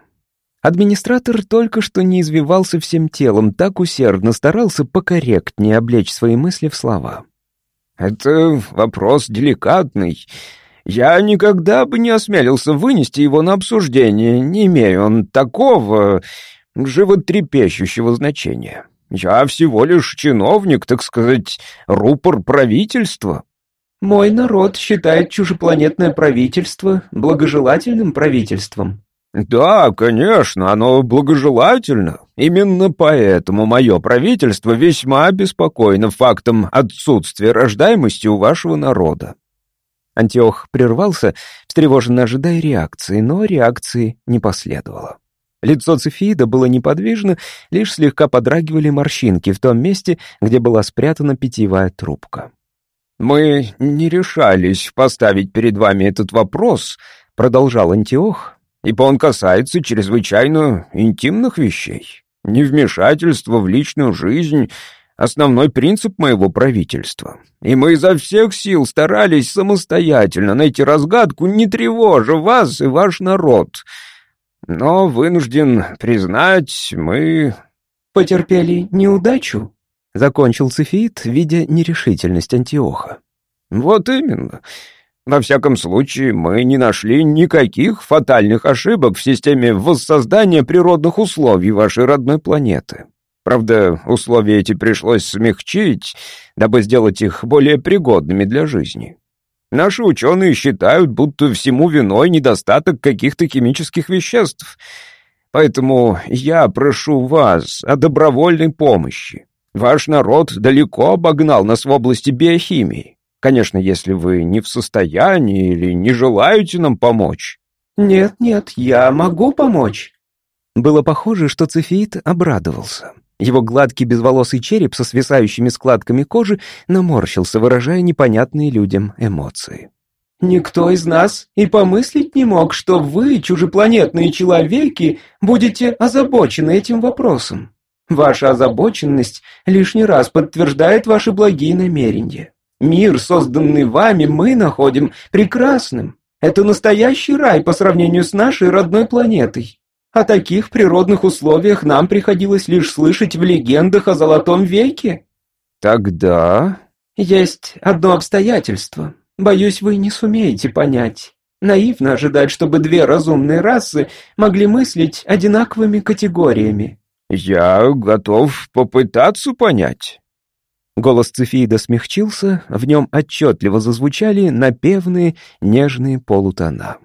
Администратор только что не извивался всем телом, так усердно старался покорректнее облечь свои мысли в слова. «Это вопрос деликатный. Я никогда бы не осмелился вынести его на обсуждение, не имея он такого животрепещущего значения. Я всего лишь чиновник, так сказать, рупор правительства». «Мой народ считает чужепланетное правительство благожелательным правительством». «Да, конечно, оно благожелательно. Именно поэтому мое правительство весьма обеспокоено фактом отсутствия рождаемости у вашего народа. Антиох прервался, встревоженно ожидая реакции, но реакции не последовало. Лицо Цефиида было неподвижно, лишь слегка подрагивали морщинки в том месте, где была спрятана питьевая трубка. «Мы не решались поставить перед вами этот вопрос», — продолжал Антиох, «ибо он касается чрезвычайно интимных вещей. Невмешательство в личную жизнь основной принцип моего правительства. И мы изо всех сил старались самостоятельно найти разгадку, не тревожа вас и ваш народ. Но вынужден признать, мы... Потерпели неудачу? Закончил Цефит, видя нерешительность Антиоха. Вот именно. Во всяком случае, мы не нашли никаких фатальных ошибок в системе воссоздания природных условий вашей родной планеты. Правда, условия эти пришлось смягчить, дабы сделать их более пригодными для жизни. Наши ученые считают, будто всему виной недостаток каких-то химических веществ. Поэтому я прошу вас о добровольной помощи. Ваш народ далеко обогнал нас в области биохимии. Конечно, если вы не в состоянии или не желаете нам помочь. Нет, нет, я могу помочь. Было похоже, что Цефеид обрадовался. Его гладкий безволосый череп со свисающими складками кожи наморщился, выражая непонятные людям эмоции. «Никто из нас и помыслить не мог, что вы, чужепланетные человеки, будете озабочены этим вопросом. Ваша озабоченность лишний раз подтверждает ваши благие намерения. Мир, созданный вами, мы находим прекрасным. Это настоящий рай по сравнению с нашей родной планетой. О таких природных условиях нам приходилось лишь слышать в легендах о Золотом веке. Тогда... Есть одно обстоятельство. Боюсь, вы не сумеете понять. Наивно ожидать, чтобы две разумные расы могли мыслить одинаковыми категориями. Я готов попытаться понять. Голос Цефиида смягчился, в нем отчетливо зазвучали напевные нежные полутона.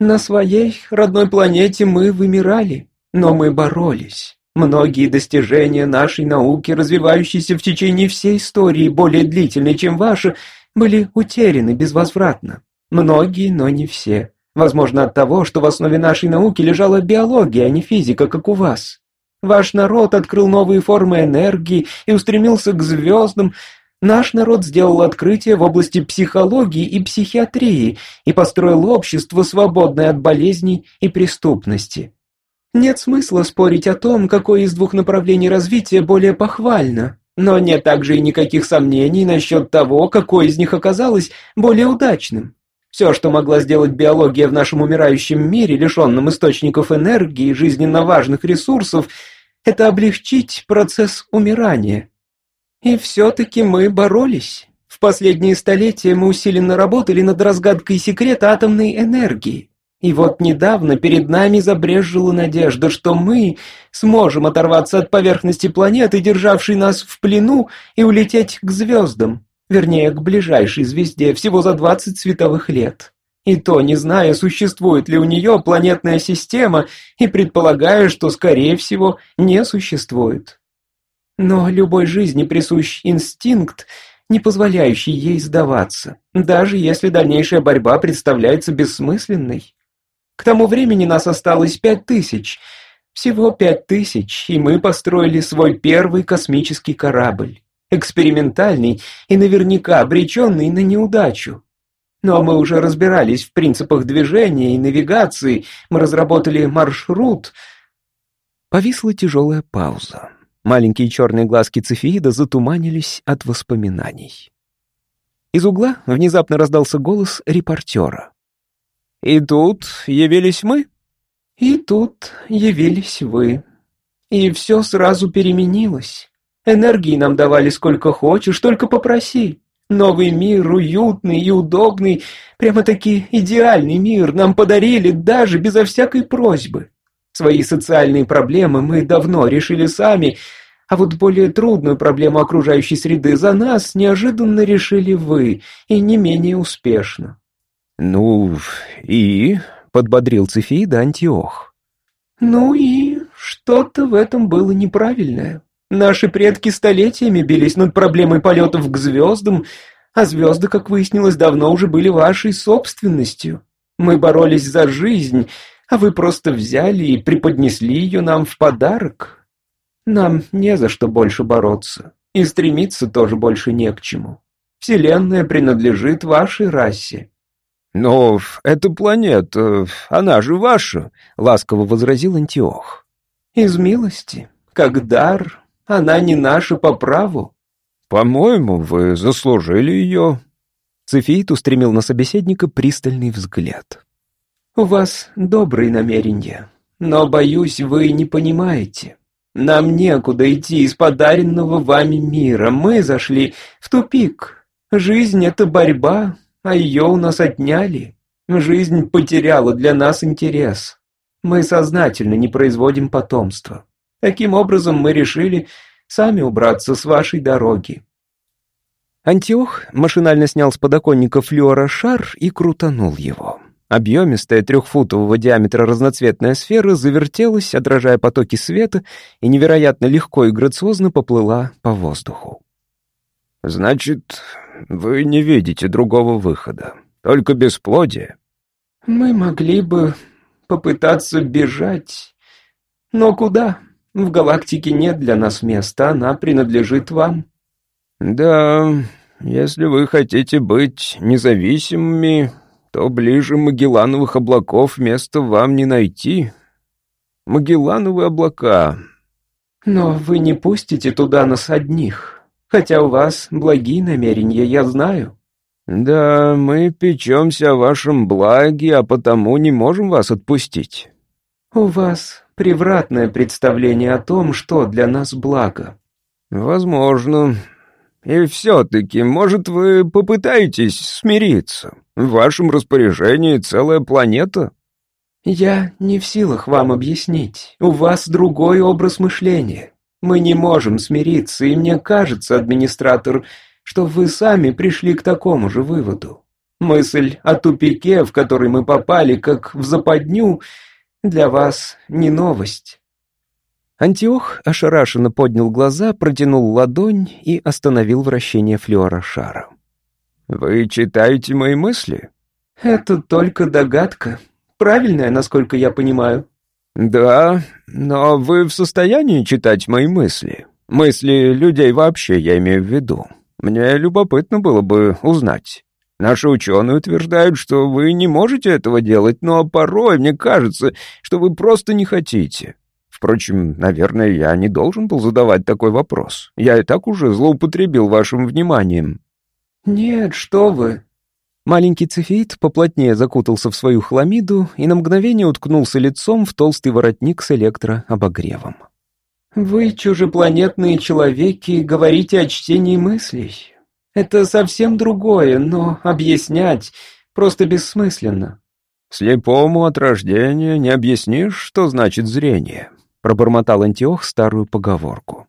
На своей родной планете мы вымирали, но мы боролись. Многие достижения нашей науки, развивающиеся в течение всей истории, более длительной, чем ваша, были утеряны безвозвратно. Многие, но не все. Возможно, от того, что в основе нашей науки лежала биология, а не физика, как у вас. Ваш народ открыл новые формы энергии и устремился к звездам, Наш народ сделал открытие в области психологии и психиатрии и построил общество, свободное от болезней и преступности. Нет смысла спорить о том, какое из двух направлений развития более похвально. Но нет также и никаких сомнений насчет того, какое из них оказалось более удачным. Все, что могла сделать биология в нашем умирающем мире, лишенном источников энергии и жизненно важных ресурсов, это облегчить процесс умирания. И все-таки мы боролись. В последние столетия мы усиленно работали над разгадкой секрета атомной энергии. И вот недавно перед нами забрежила надежда, что мы сможем оторваться от поверхности планеты, державшей нас в плену, и улететь к звездам, вернее, к ближайшей звезде, всего за 20 световых лет. И то, не зная, существует ли у нее планетная система, и предполагая, что, скорее всего, не существует. Но любой жизни присущ инстинкт, не позволяющий ей сдаваться, даже если дальнейшая борьба представляется бессмысленной. К тому времени нас осталось пять тысяч. Всего пять тысяч, и мы построили свой первый космический корабль. Экспериментальный и наверняка обреченный на неудачу. Но мы уже разбирались в принципах движения и навигации, мы разработали маршрут. Повисла тяжелая пауза. Маленькие черные глазки Цефеида затуманились от воспоминаний. Из угла внезапно раздался голос репортера. И тут явились мы. И тут явились вы. И все сразу переменилось. Энергии нам давали сколько хочешь, только попроси. Новый мир, уютный и удобный, прямо-таки идеальный мир нам подарили даже безо всякой просьбы. Свои социальные проблемы мы давно решили сами, а вот более трудную проблему окружающей среды за нас неожиданно решили вы, и не менее успешно. «Ну, и?» — подбодрил Цефида Антиох. «Ну и что-то в этом было неправильное. Наши предки столетиями бились над проблемой полетов к звездам, а звезды, как выяснилось, давно уже были вашей собственностью. Мы боролись за жизнь, а вы просто взяли и преподнесли ее нам в подарок. Нам не за что больше бороться, и стремиться тоже больше не к чему. Вселенная принадлежит вашей расе». «Но эта планета, она же ваша», — ласково возразил Антиох. «Из милости, как дар, она не наша по праву». «По-моему, вы заслужили ее». Цефеид устремил на собеседника пристальный взгляд. «У вас добрые намерения, но, боюсь, вы не понимаете. Нам некуда идти из подаренного вами мира, мы зашли в тупик. Жизнь — это борьба, а ее у нас отняли. Жизнь потеряла для нас интерес. Мы сознательно не производим потомства. Таким образом, мы решили сами убраться с вашей дороги». Антиох машинально снял с подоконника флюора шар и крутанул его. Объемистая трехфутового диаметра разноцветная сфера завертелась, отражая потоки света, и невероятно легко и грациозно поплыла по воздуху. «Значит, вы не видите другого выхода. Только бесплодие». «Мы могли бы попытаться бежать. Но куда? В галактике нет для нас места, она принадлежит вам». «Да, если вы хотите быть независимыми, то ближе Магеллановых облаков места вам не найти. Магеллановые облака...» «Но вы не пустите туда нас одних, хотя у вас благие намерения, я знаю». «Да, мы печемся о вашем благе, а потому не можем вас отпустить». «У вас превратное представление о том, что для нас благо». «Возможно. И все-таки, может, вы попытаетесь смириться? В вашем распоряжении целая планета?» «Я не в силах вам объяснить. У вас другой образ мышления. Мы не можем смириться, и мне кажется, администратор, что вы сами пришли к такому же выводу. Мысль о тупике, в который мы попали, как в западню, для вас не новость». Антиох ошарашенно поднял глаза, протянул ладонь и остановил вращение флюора шара. «Вы читаете мои мысли?» «Это только догадка. Правильная, насколько я понимаю». «Да, но вы в состоянии читать мои мысли? Мысли людей вообще, я имею в виду. Мне любопытно было бы узнать. Наши ученые утверждают, что вы не можете этого делать, но порой мне кажется, что вы просто не хотите. Впрочем, наверное, я не должен был задавать такой вопрос. Я и так уже злоупотребил вашим вниманием». «Нет, что вы!» Маленький цефеид поплотнее закутался в свою хламиду и на мгновение уткнулся лицом в толстый воротник с электрообогревом. «Вы, чужепланетные человеки, говорите о чтении мыслей. Это совсем другое, но объяснять просто бессмысленно». «Слепому от рождения не объяснишь, что значит зрение», — пробормотал Антиох старую поговорку.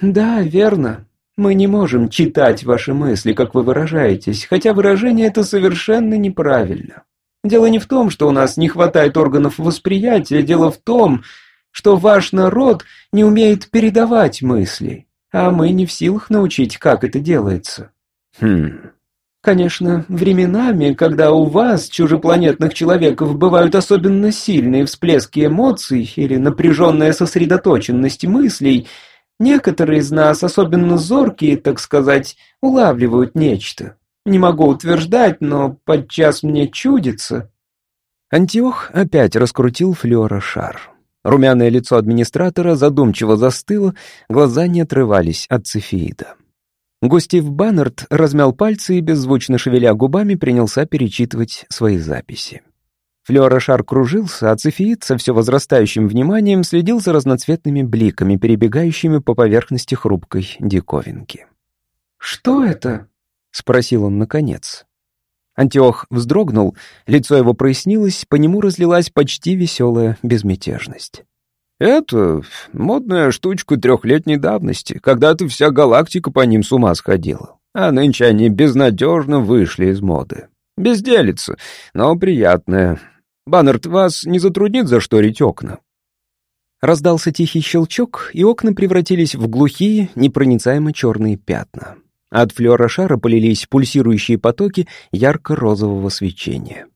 «Да, верно. Мы не можем читать ваши мысли, как вы выражаетесь, хотя выражение это совершенно неправильно. Дело не в том, что у нас не хватает органов восприятия, дело в том, что ваш народ не умеет передавать мысли, а мы не в силах научить, как это делается». «Хм, Конечно, временами, когда у вас, чужепланетных человеков, бывают особенно сильные всплески эмоций или напряженная сосредоточенность мыслей, некоторые из нас, особенно зоркие, так сказать, улавливают нечто. Не могу утверждать, но подчас мне чудится. Антиох опять раскрутил флёра шар. Румяное лицо администратора задумчиво застыло, глаза не отрывались от цефеида. Густив Баннерт размял пальцы и, беззвучно шевеля губами, принялся перечитывать свои записи. Флёрошар кружился, а цефеид со все возрастающим вниманием следил за разноцветными бликами, перебегающими по поверхности хрупкой диковинки. «Что это?» — спросил он наконец. Антиох вздрогнул, лицо его прояснилось, по нему разлилась почти веселая безмятежность. «Это модная штучка трехлетней давности. Когда-то вся галактика по ним с ума сходила. А нынче они безнадежно вышли из моды. Безделица, но приятная. Баннерт, вас не затруднит зашторить окна?» Раздался тихий щелчок, и окна превратились в глухие, непроницаемо черные пятна. От флера шара полились пульсирующие потоки ярко-розового свечения.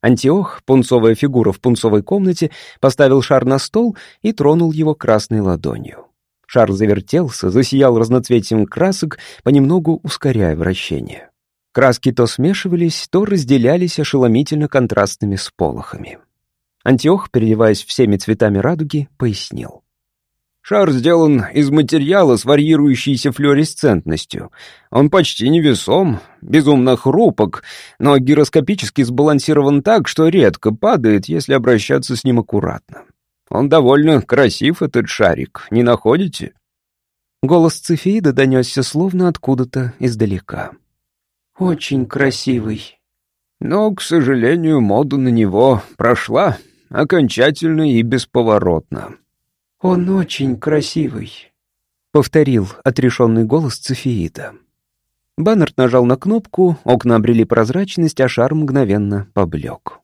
Антиох, пунцовая фигура в пунцовой комнате, поставил шар на стол и тронул его красной ладонью. Шар завертелся, засиял разноцветием красок, понемногу ускоряя вращение. Краски то смешивались, то разделялись ошеломительно контрастными сполохами. Антиох, переливаясь всеми цветами радуги, пояснил. Шар сделан из материала с варьирующейся флуоресцентностью. Он почти невесом, безумно хрупок, но гироскопически сбалансирован так, что редко падает, если обращаться с ним аккуратно. Он довольно красив, этот шарик, не находите?» Голос Цефеида донесся словно откуда-то издалека. «Очень красивый». Но, к сожалению, мода на него прошла окончательно и бесповоротно. «Он очень красивый», — повторил отрешенный голос Цефеида. Баннерт нажал на кнопку, окна обрели прозрачность, а шар мгновенно поблек.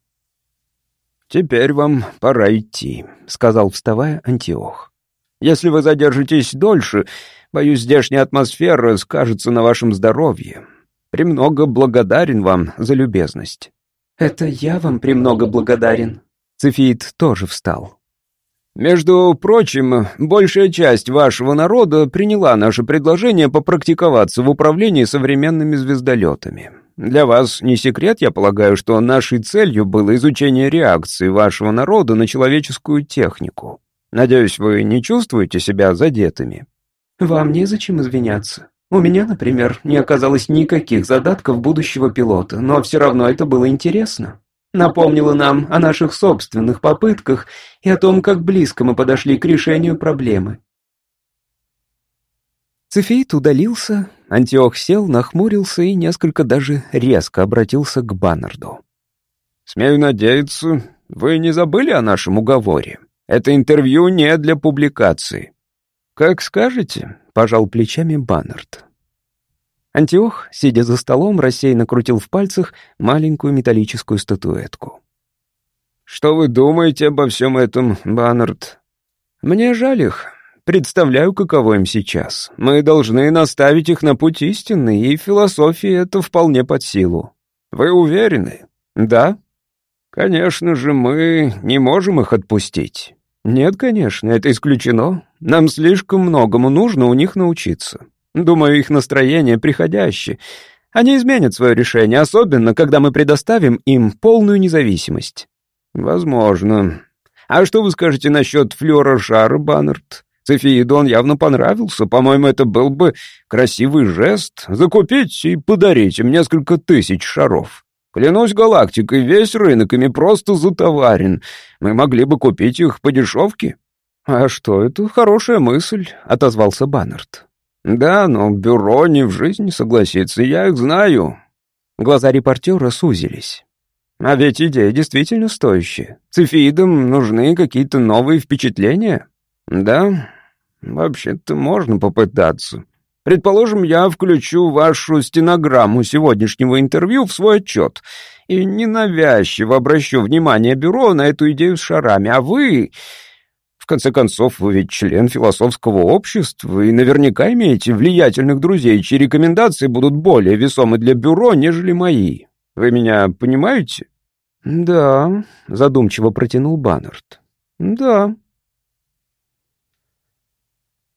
«Теперь вам пора идти», — сказал, вставая, Антиох. «Если вы задержитесь дольше, боюсь, здешняя атмосфера скажется на вашем здоровье. Премного благодарен вам за любезность». «Это я вам премного благодарен». Цефеид тоже встал. Между прочим, большая часть вашего народа приняла наше предложение попрактиковаться в управлении современными звездолетами. Для вас не секрет, я полагаю, что нашей целью было изучение реакции вашего народа на человеческую технику. Надеюсь, вы не чувствуете себя задетыми. Вам незачем извиняться. У меня, например, не оказалось никаких задатков будущего пилота, но все равно это было интересно напомнила нам о наших собственных попытках и о том, как близко мы подошли к решению проблемы. Цефеид удалился, Антиох сел, нахмурился и несколько даже резко обратился к Баннарду. «Смею надеяться, вы не забыли о нашем уговоре. Это интервью не для публикации». «Как скажете», — пожал плечами Баннард. Антиох, сидя за столом, рассеянно крутил в пальцах маленькую металлическую статуэтку. «Что вы думаете обо всем этом, Баннард?» «Мне жаль их. Представляю, каково им сейчас. Мы должны наставить их на путь истинный, и философии это вполне под силу. Вы уверены?» «Да». «Конечно же, мы не можем их отпустить». «Нет, конечно, это исключено. Нам слишком многому нужно у них научиться». Думаю, их настроение приходящее. Они изменят свое решение, особенно, когда мы предоставим им полную независимость. Возможно. А что вы скажете насчет флера шара, Баннерт? Цефеидон явно понравился. По-моему, это был бы красивый жест. Закупить и подарить им несколько тысяч шаров. Клянусь галактикой, весь рынок ими просто затоварен. Мы могли бы купить их по дешевке». «А что, это хорошая мысль», — отозвался Баннерт. «Да, но бюро не в жизни согласится, я их знаю». Глаза репортера сузились. «А ведь идея действительно стоящая. Цефидам нужны какие-то новые впечатления?» «Да, вообще-то можно попытаться. Предположим, я включу вашу стенограмму сегодняшнего интервью в свой отчет и ненавязчиво обращу внимание бюро на эту идею с шарами, а вы...» В конце концов, вы ведь член философского общества и наверняка имеете влиятельных друзей, чьи рекомендации будут более весомы для бюро, нежели мои. Вы меня понимаете?» «Да», — задумчиво протянул Баннерт. «Да».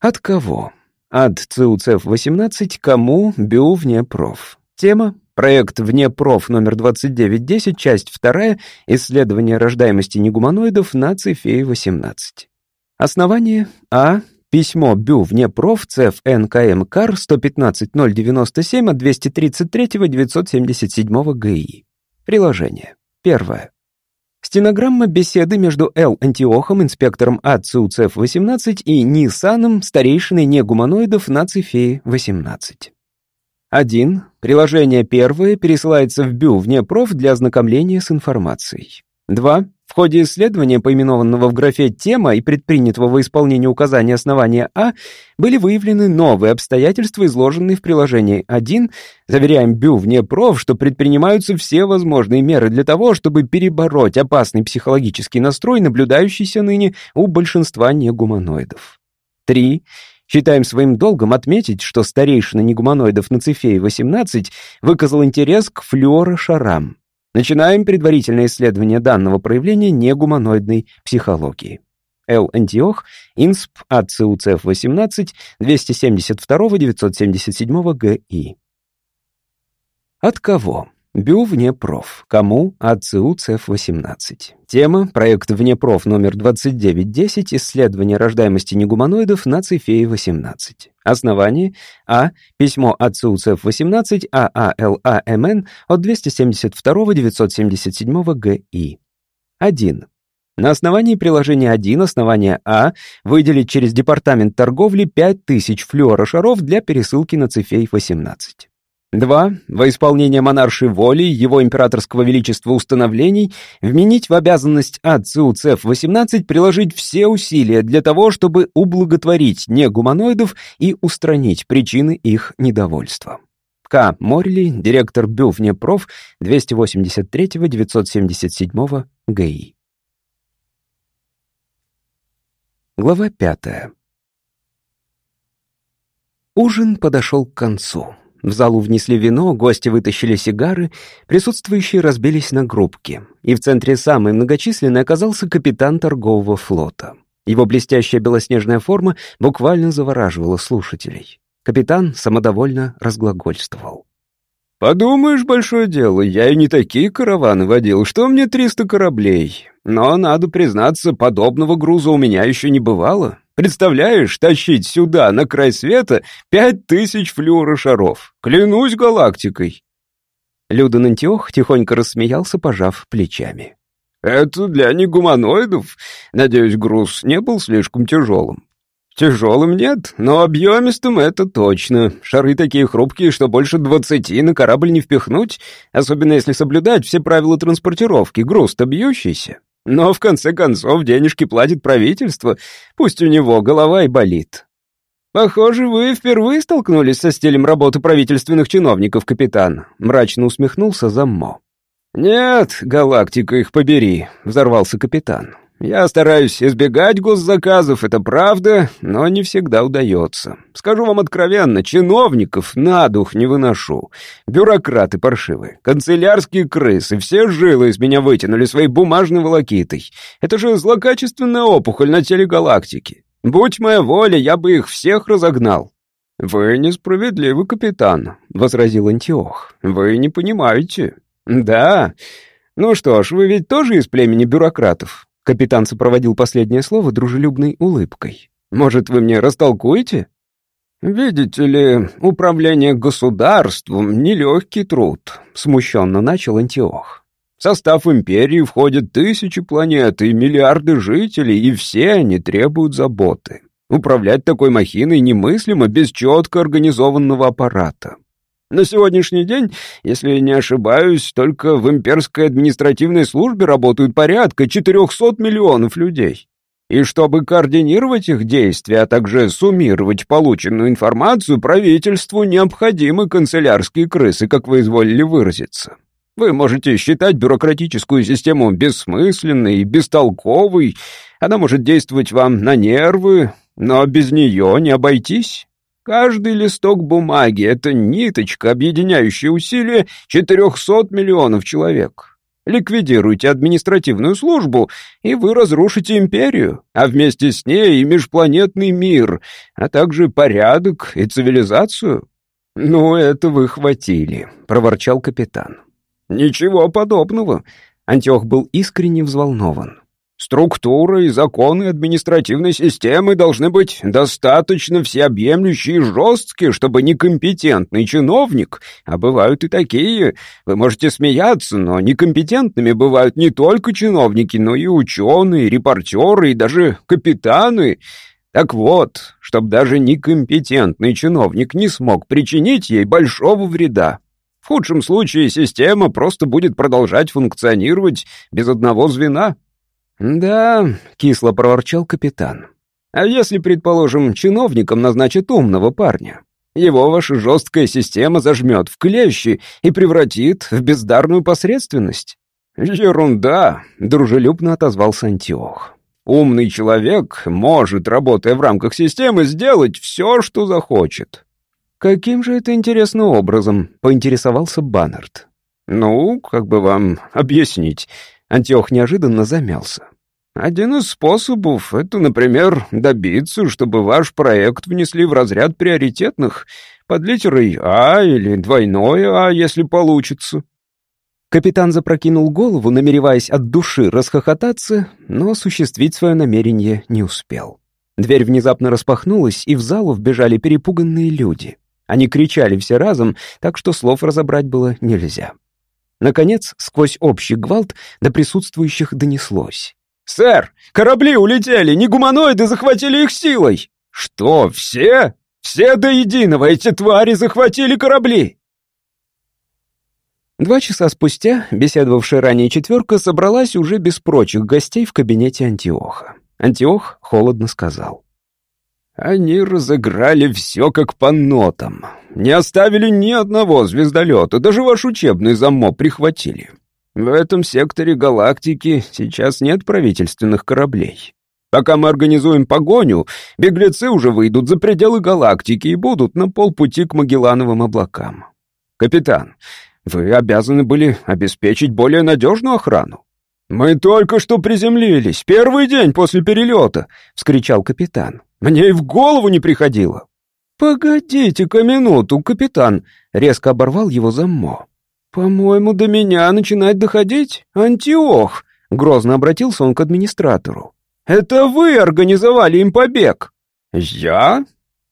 От кого? От ЦУЦФ-18 кому БЮ вне проф. Тема Проект «Вне проф» номер 2910, часть 2, исследование рождаемости негуманоидов на Цефее-18. Основание А. Письмо БЮ вне проф. ЦЕФ НКМ КАР 115-097 от 233-977 ГИ. Приложение. Первое. Стенограмма беседы между Л. Антиохом, инспектором АЦУ ЦЕФ-18 и Нисаном, старейшиной негуманоидов на Цефее-18. 1. Приложение первое пересылается в БЮ вне проф для ознакомления с информацией. 2. В ходе исследования, поименованного в графе «Тема» и предпринятого во исполнение указания основания А, были выявлены новые обстоятельства, изложенные в приложении 1. Заверяем БЮ вне проф, что предпринимаются все возможные меры для того, чтобы перебороть опасный психологический настрой, наблюдающийся ныне у большинства негуманоидов. 3. Считаем своим долгом отметить, что старейшина негуманоидов на Цефее-18 выказал интерес к флюорошарам. Начинаем предварительное исследование данного проявления негуманоидной психологии. Л. Антиох, Инсп. АЦУЦФ-18, 272-977 ГИ. От кого? БЮ вне проф. Кому? АЦУ ЦФ-18. Тема «Проект вне проф номер 2910. Исследование рождаемости негуманоидов на Цефее-18». Основание А. Письмо АЦУ ЦФ-18 ААЛАМН от 272-977 ГИ. 1. На основании приложения 1 основания А выделить через Департамент торговли 5000 флюорошаров для пересылки на Цефей-18. 2. Во исполнение монаршей воли его императорского величества установлений вменить в обязанность отцу ЦЕФ-18 приложить все усилия для того, чтобы ублаготворить негуманоидов и устранить причины их недовольства. К. Морли, директор Бювнепроф, 283-977 ГИ. Глава 5. Ужин подошел к концу. В залу внесли вино, гости вытащили сигары, присутствующие разбились на группки. И в центре самой многочисленной оказался капитан торгового флота. Его блестящая белоснежная форма буквально завораживала слушателей. Капитан самодовольно разглагольствовал. «Подумаешь, большое дело, я и не такие караваны водил, что мне триста кораблей. Но, надо признаться, подобного груза у меня еще не бывало. Представляешь, тащить сюда, на край света, пять тысяч флюорошаров. Клянусь галактикой!» Люден Антиох тихонько рассмеялся, пожав плечами. «Это для негуманоидов. Надеюсь, груз не был слишком тяжелым». «Тяжелым нет, но объемистым это точно. Шары такие хрупкие, что больше двадцати на корабль не впихнуть, особенно если соблюдать все правила транспортировки, груз-то бьющийся. Но в конце концов денежки платит правительство, пусть у него голова и болит». «Похоже, вы впервые столкнулись со стилем работы правительственных чиновников, капитан», — мрачно усмехнулся Заммо. «Нет, галактика их побери», — взорвался капитан. Я стараюсь избегать госзаказов, это правда, но не всегда удается. Скажу вам откровенно, чиновников на дух не выношу. Бюрократы паршивые, канцелярские крысы, все жилы из меня вытянули своей бумажной волокитой. Это же злокачественная опухоль на теле галактики. Будь моя воля, я бы их всех разогнал. «Вы несправедливый, капитан», — возразил Антиох. «Вы не понимаете». «Да? Ну что ж, вы ведь тоже из племени бюрократов?» Капитан сопроводил последнее слово дружелюбной улыбкой. «Может, вы мне растолкуете?» «Видите ли, управление государством — нелегкий труд», — смущенно начал Антиох. «В состав империи входят тысячи планет и миллиарды жителей, и все они требуют заботы. Управлять такой махиной немыслимо без четко организованного аппарата. На сегодняшний день, если не ошибаюсь, только в имперской административной службе работают порядка 400 миллионов людей. И чтобы координировать их действия, а также суммировать полученную информацию, правительству необходимы канцелярские крысы, как вы изволили выразиться. Вы можете считать бюрократическую систему бессмысленной и бестолковой, она может действовать вам на нервы, но без нее не обойтись. Каждый листок бумаги — это ниточка, объединяющая усилия 400 миллионов человек. Ликвидируйте административную службу, и вы разрушите империю, а вместе с ней и межпланетный мир, а также порядок и цивилизацию. «Ну, это вы хватили», — проворчал капитан. «Ничего подобного». Антиох был искренне взволнован. Структура и законы административной системы должны быть достаточно всеобъемлющие и жесткие, чтобы некомпетентный чиновник, а бывают и такие, вы можете смеяться, но некомпетентными бывают не только чиновники, но и ученые, репортеры и даже капитаны. Так вот, чтобы даже некомпетентный чиновник не смог причинить ей большого вреда. В худшем случае система просто будет продолжать функционировать без одного звена. «Да», — кисло проворчал капитан. «А если, предположим, чиновником назначат умного парня? Его ваша жесткая система зажмет в клещи и превратит в бездарную посредственность». «Ерунда», — дружелюбно отозвался Антиох. «Умный человек может, работая в рамках системы, сделать все, что захочет». «Каким же это интересным образом?» — поинтересовался Баннерт. «Ну, как бы вам объяснить?» Антиох неожиданно замялся. «Один из способов — это, например, добиться, чтобы ваш проект внесли в разряд приоритетных под литерой «А» или двойное «А», если получится». Капитан запрокинул голову, намереваясь от души расхохотаться, но осуществить свое намерение не успел. Дверь внезапно распахнулась, и в залу вбежали перепуганные люди. Они кричали все разом, так что слов разобрать было нельзя. Наконец, сквозь общий гвалт до присутствующих донеслось. «Сэр, корабли улетели, не гуманоиды захватили их силой!» «Что, все? Все до единого эти твари захватили корабли!» Два часа спустя беседовавшая ранее четверка собралась уже без прочих гостей в кабинете Антиоха. Антиох холодно сказал. «Они разыграли все как по нотам. Не оставили ни одного звездолета, даже ваш учебный замок прихватили. В этом секторе галактики сейчас нет правительственных кораблей. Пока мы организуем погоню, беглецы уже выйдут за пределы галактики и будут на полпути к Магеллановым облакам. Капитан, вы обязаны были обеспечить более надежную охрану. «Мы только что приземлились, первый день после перелета!» — вскричал капитан. «Мне и в голову не приходило!» «Погодите-ка минуту, капитан!» — резко оборвал его заммо. «По-моему, до меня начинает доходить Антиох», — грозно обратился он к администратору. «Это вы организовали им побег!» «Я?»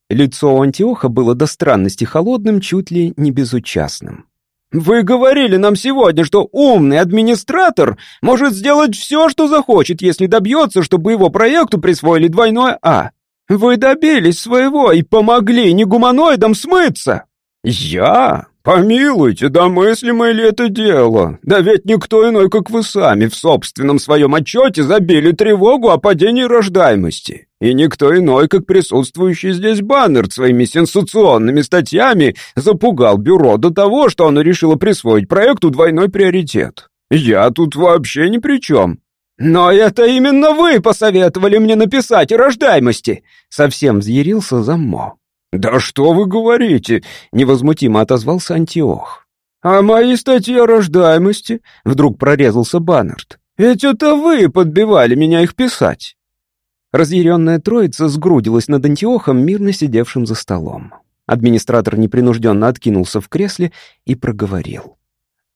Лицо Антиоха было до странности холодным, чуть ли не безучастным. «Вы говорили нам сегодня, что умный администратор может сделать все, что захочет, если добьется, чтобы его проекту присвоили двойное «А». Вы добились своего и помогли негуманоидам смыться!» «Я?» «Помилуйте, да мыслимо ли это дело? Да ведь никто иной, как вы сами, в собственном своем отчете забили тревогу о падении рождаемости. И никто иной, как присутствующий здесь баннер своими сенсационными статьями, запугал бюро до того, что оно решило присвоить проекту двойной приоритет. Я тут вообще ни при чем». «Но это именно вы посоветовали мне написать о рождаемости!» Совсем взъярился Заммо. «Да что вы говорите?» — невозмутимо отозвался Антиох. «А мои статьи о рождаемости?» — вдруг прорезался Баннерт. «Ведь это вы подбивали меня их писать!» Разъяренная троица сгрудилась над Антиохом, мирно сидевшим за столом. Администратор непринужденно откинулся в кресле и проговорил.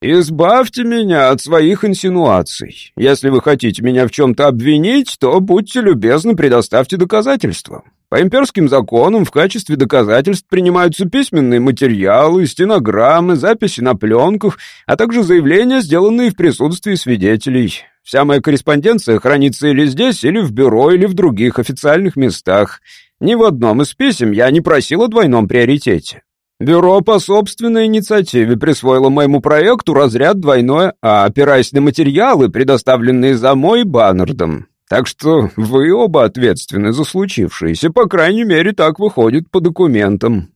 «Избавьте меня от своих инсинуаций. Если вы хотите меня в чем-то обвинить, то будьте любезны, предоставьте доказательства. По имперским законам в качестве доказательств принимаются письменные материалы, стенограммы, записи на пленках, а также заявления, сделанные в присутствии свидетелей. Вся моя корреспонденция хранится или здесь, или в бюро, или в других официальных местах. Ни в одном из писем я не просил о двойном приоритете. Бюро по собственной инициативе присвоило моему проекту разряд двойное А, опираясь на материалы, предоставленные за мой Баннардом. Так что вы оба ответственны за случившееся, по крайней мере, так выходит по документам.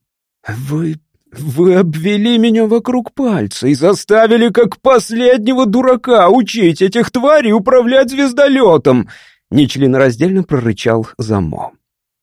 Вы... вы обвели меня вокруг пальца и заставили, как последнего дурака, учить этих тварей управлять звездолетом, нечленораздельно прорычал Замо.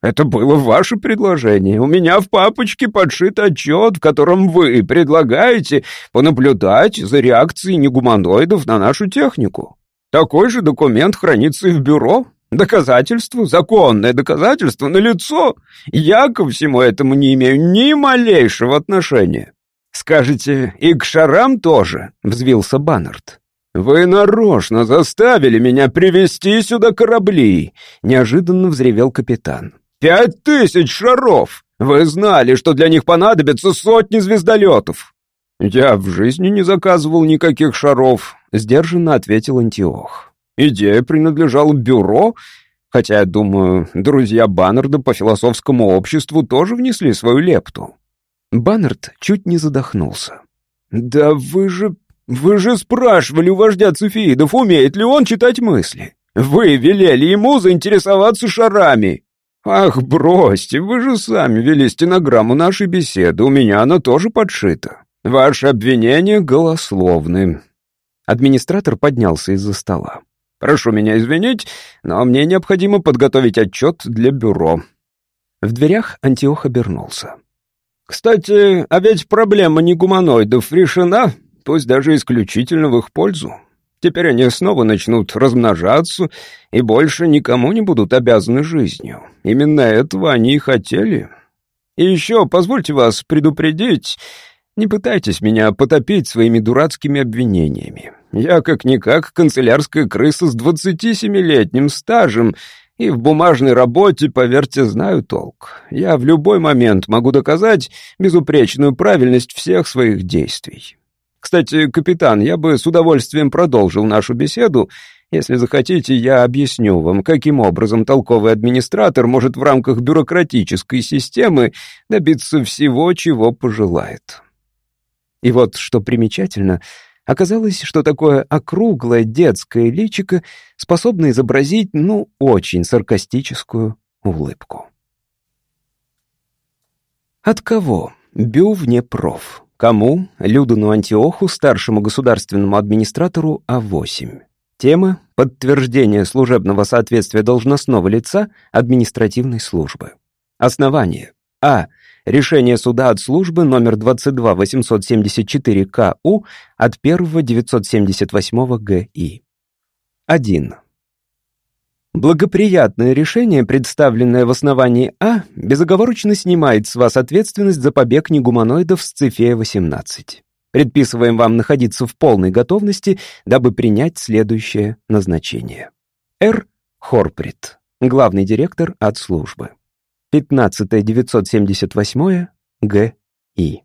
Это было ваше предложение. У меня в папочке подшит отчет, в котором вы предлагаете понаблюдать за реакцией негуманоидов на нашу технику. Такой же документ хранится и в бюро. Доказательство, законное доказательство на лицо. Я ко всему этому не имею ни малейшего отношения. Скажете, и к шарам тоже, взвился Баннард. «Вы нарочно заставили меня привести сюда корабли!» — неожиданно взревел капитан. Пять тысяч шаров! Вы знали, что для них понадобятся сотни звездолетов!» «Я в жизни не заказывал никаких шаров», — сдержанно ответил Антиох. «Идея принадлежала бюро, хотя, я думаю, друзья Баннарда по философскому обществу тоже внесли свою лепту». Баннард чуть не задохнулся. «Да вы же... вы же спрашивали у вождя Цефеидов, умеет ли он читать мысли. Вы велели ему заинтересоваться шарами. «Ах, бросьте, вы же сами вели стенограмму нашей беседы, у меня она тоже подшита. Ваши обвинения голословны». Администратор поднялся из-за стола. «Прошу меня извинить, но мне необходимо подготовить отчет для бюро». В дверях Антиох обернулся. «Кстати, а ведь проблема негуманоидов решена, пусть даже исключительно в их пользу. Теперь они снова начнут размножаться и больше никому не будут обязаны жизнью. Именно этого они и хотели. И еще, позвольте вас предупредить, не пытайтесь меня потопить своими дурацкими обвинениями. Я как-никак канцелярская крыса с 27-летним стажем, и в бумажной работе, поверьте, знаю толк. Я в любой момент могу доказать безупречную правильность всех своих действий. Кстати, капитан, я бы с удовольствием продолжил нашу беседу. Если захотите, я объясню вам, каким образом толковый администратор может в рамках бюрократической системы добиться всего, чего пожелает. И вот, что примечательно, оказалось, что такое округлое детское личико способно изобразить, ну, очень саркастическую улыбку. От кого? Бю вне проф. Кому? Людону Антиоху, старшему государственному администратору А8. Тема — подтверждение служебного соответствия должностного лица административной службы. Основание. А. Решение суда от службы номер 22874 КУ от 1.978 ГИ. 1. Благоприятное решение, представленное в основании А, безоговорочно снимает с вас ответственность за побег негуманоидов с Цефея-18. Предписываем вам находиться в полной готовности, дабы принять следующее назначение. Р. Хорприт, главный директор от службы. 15 978 Г. И.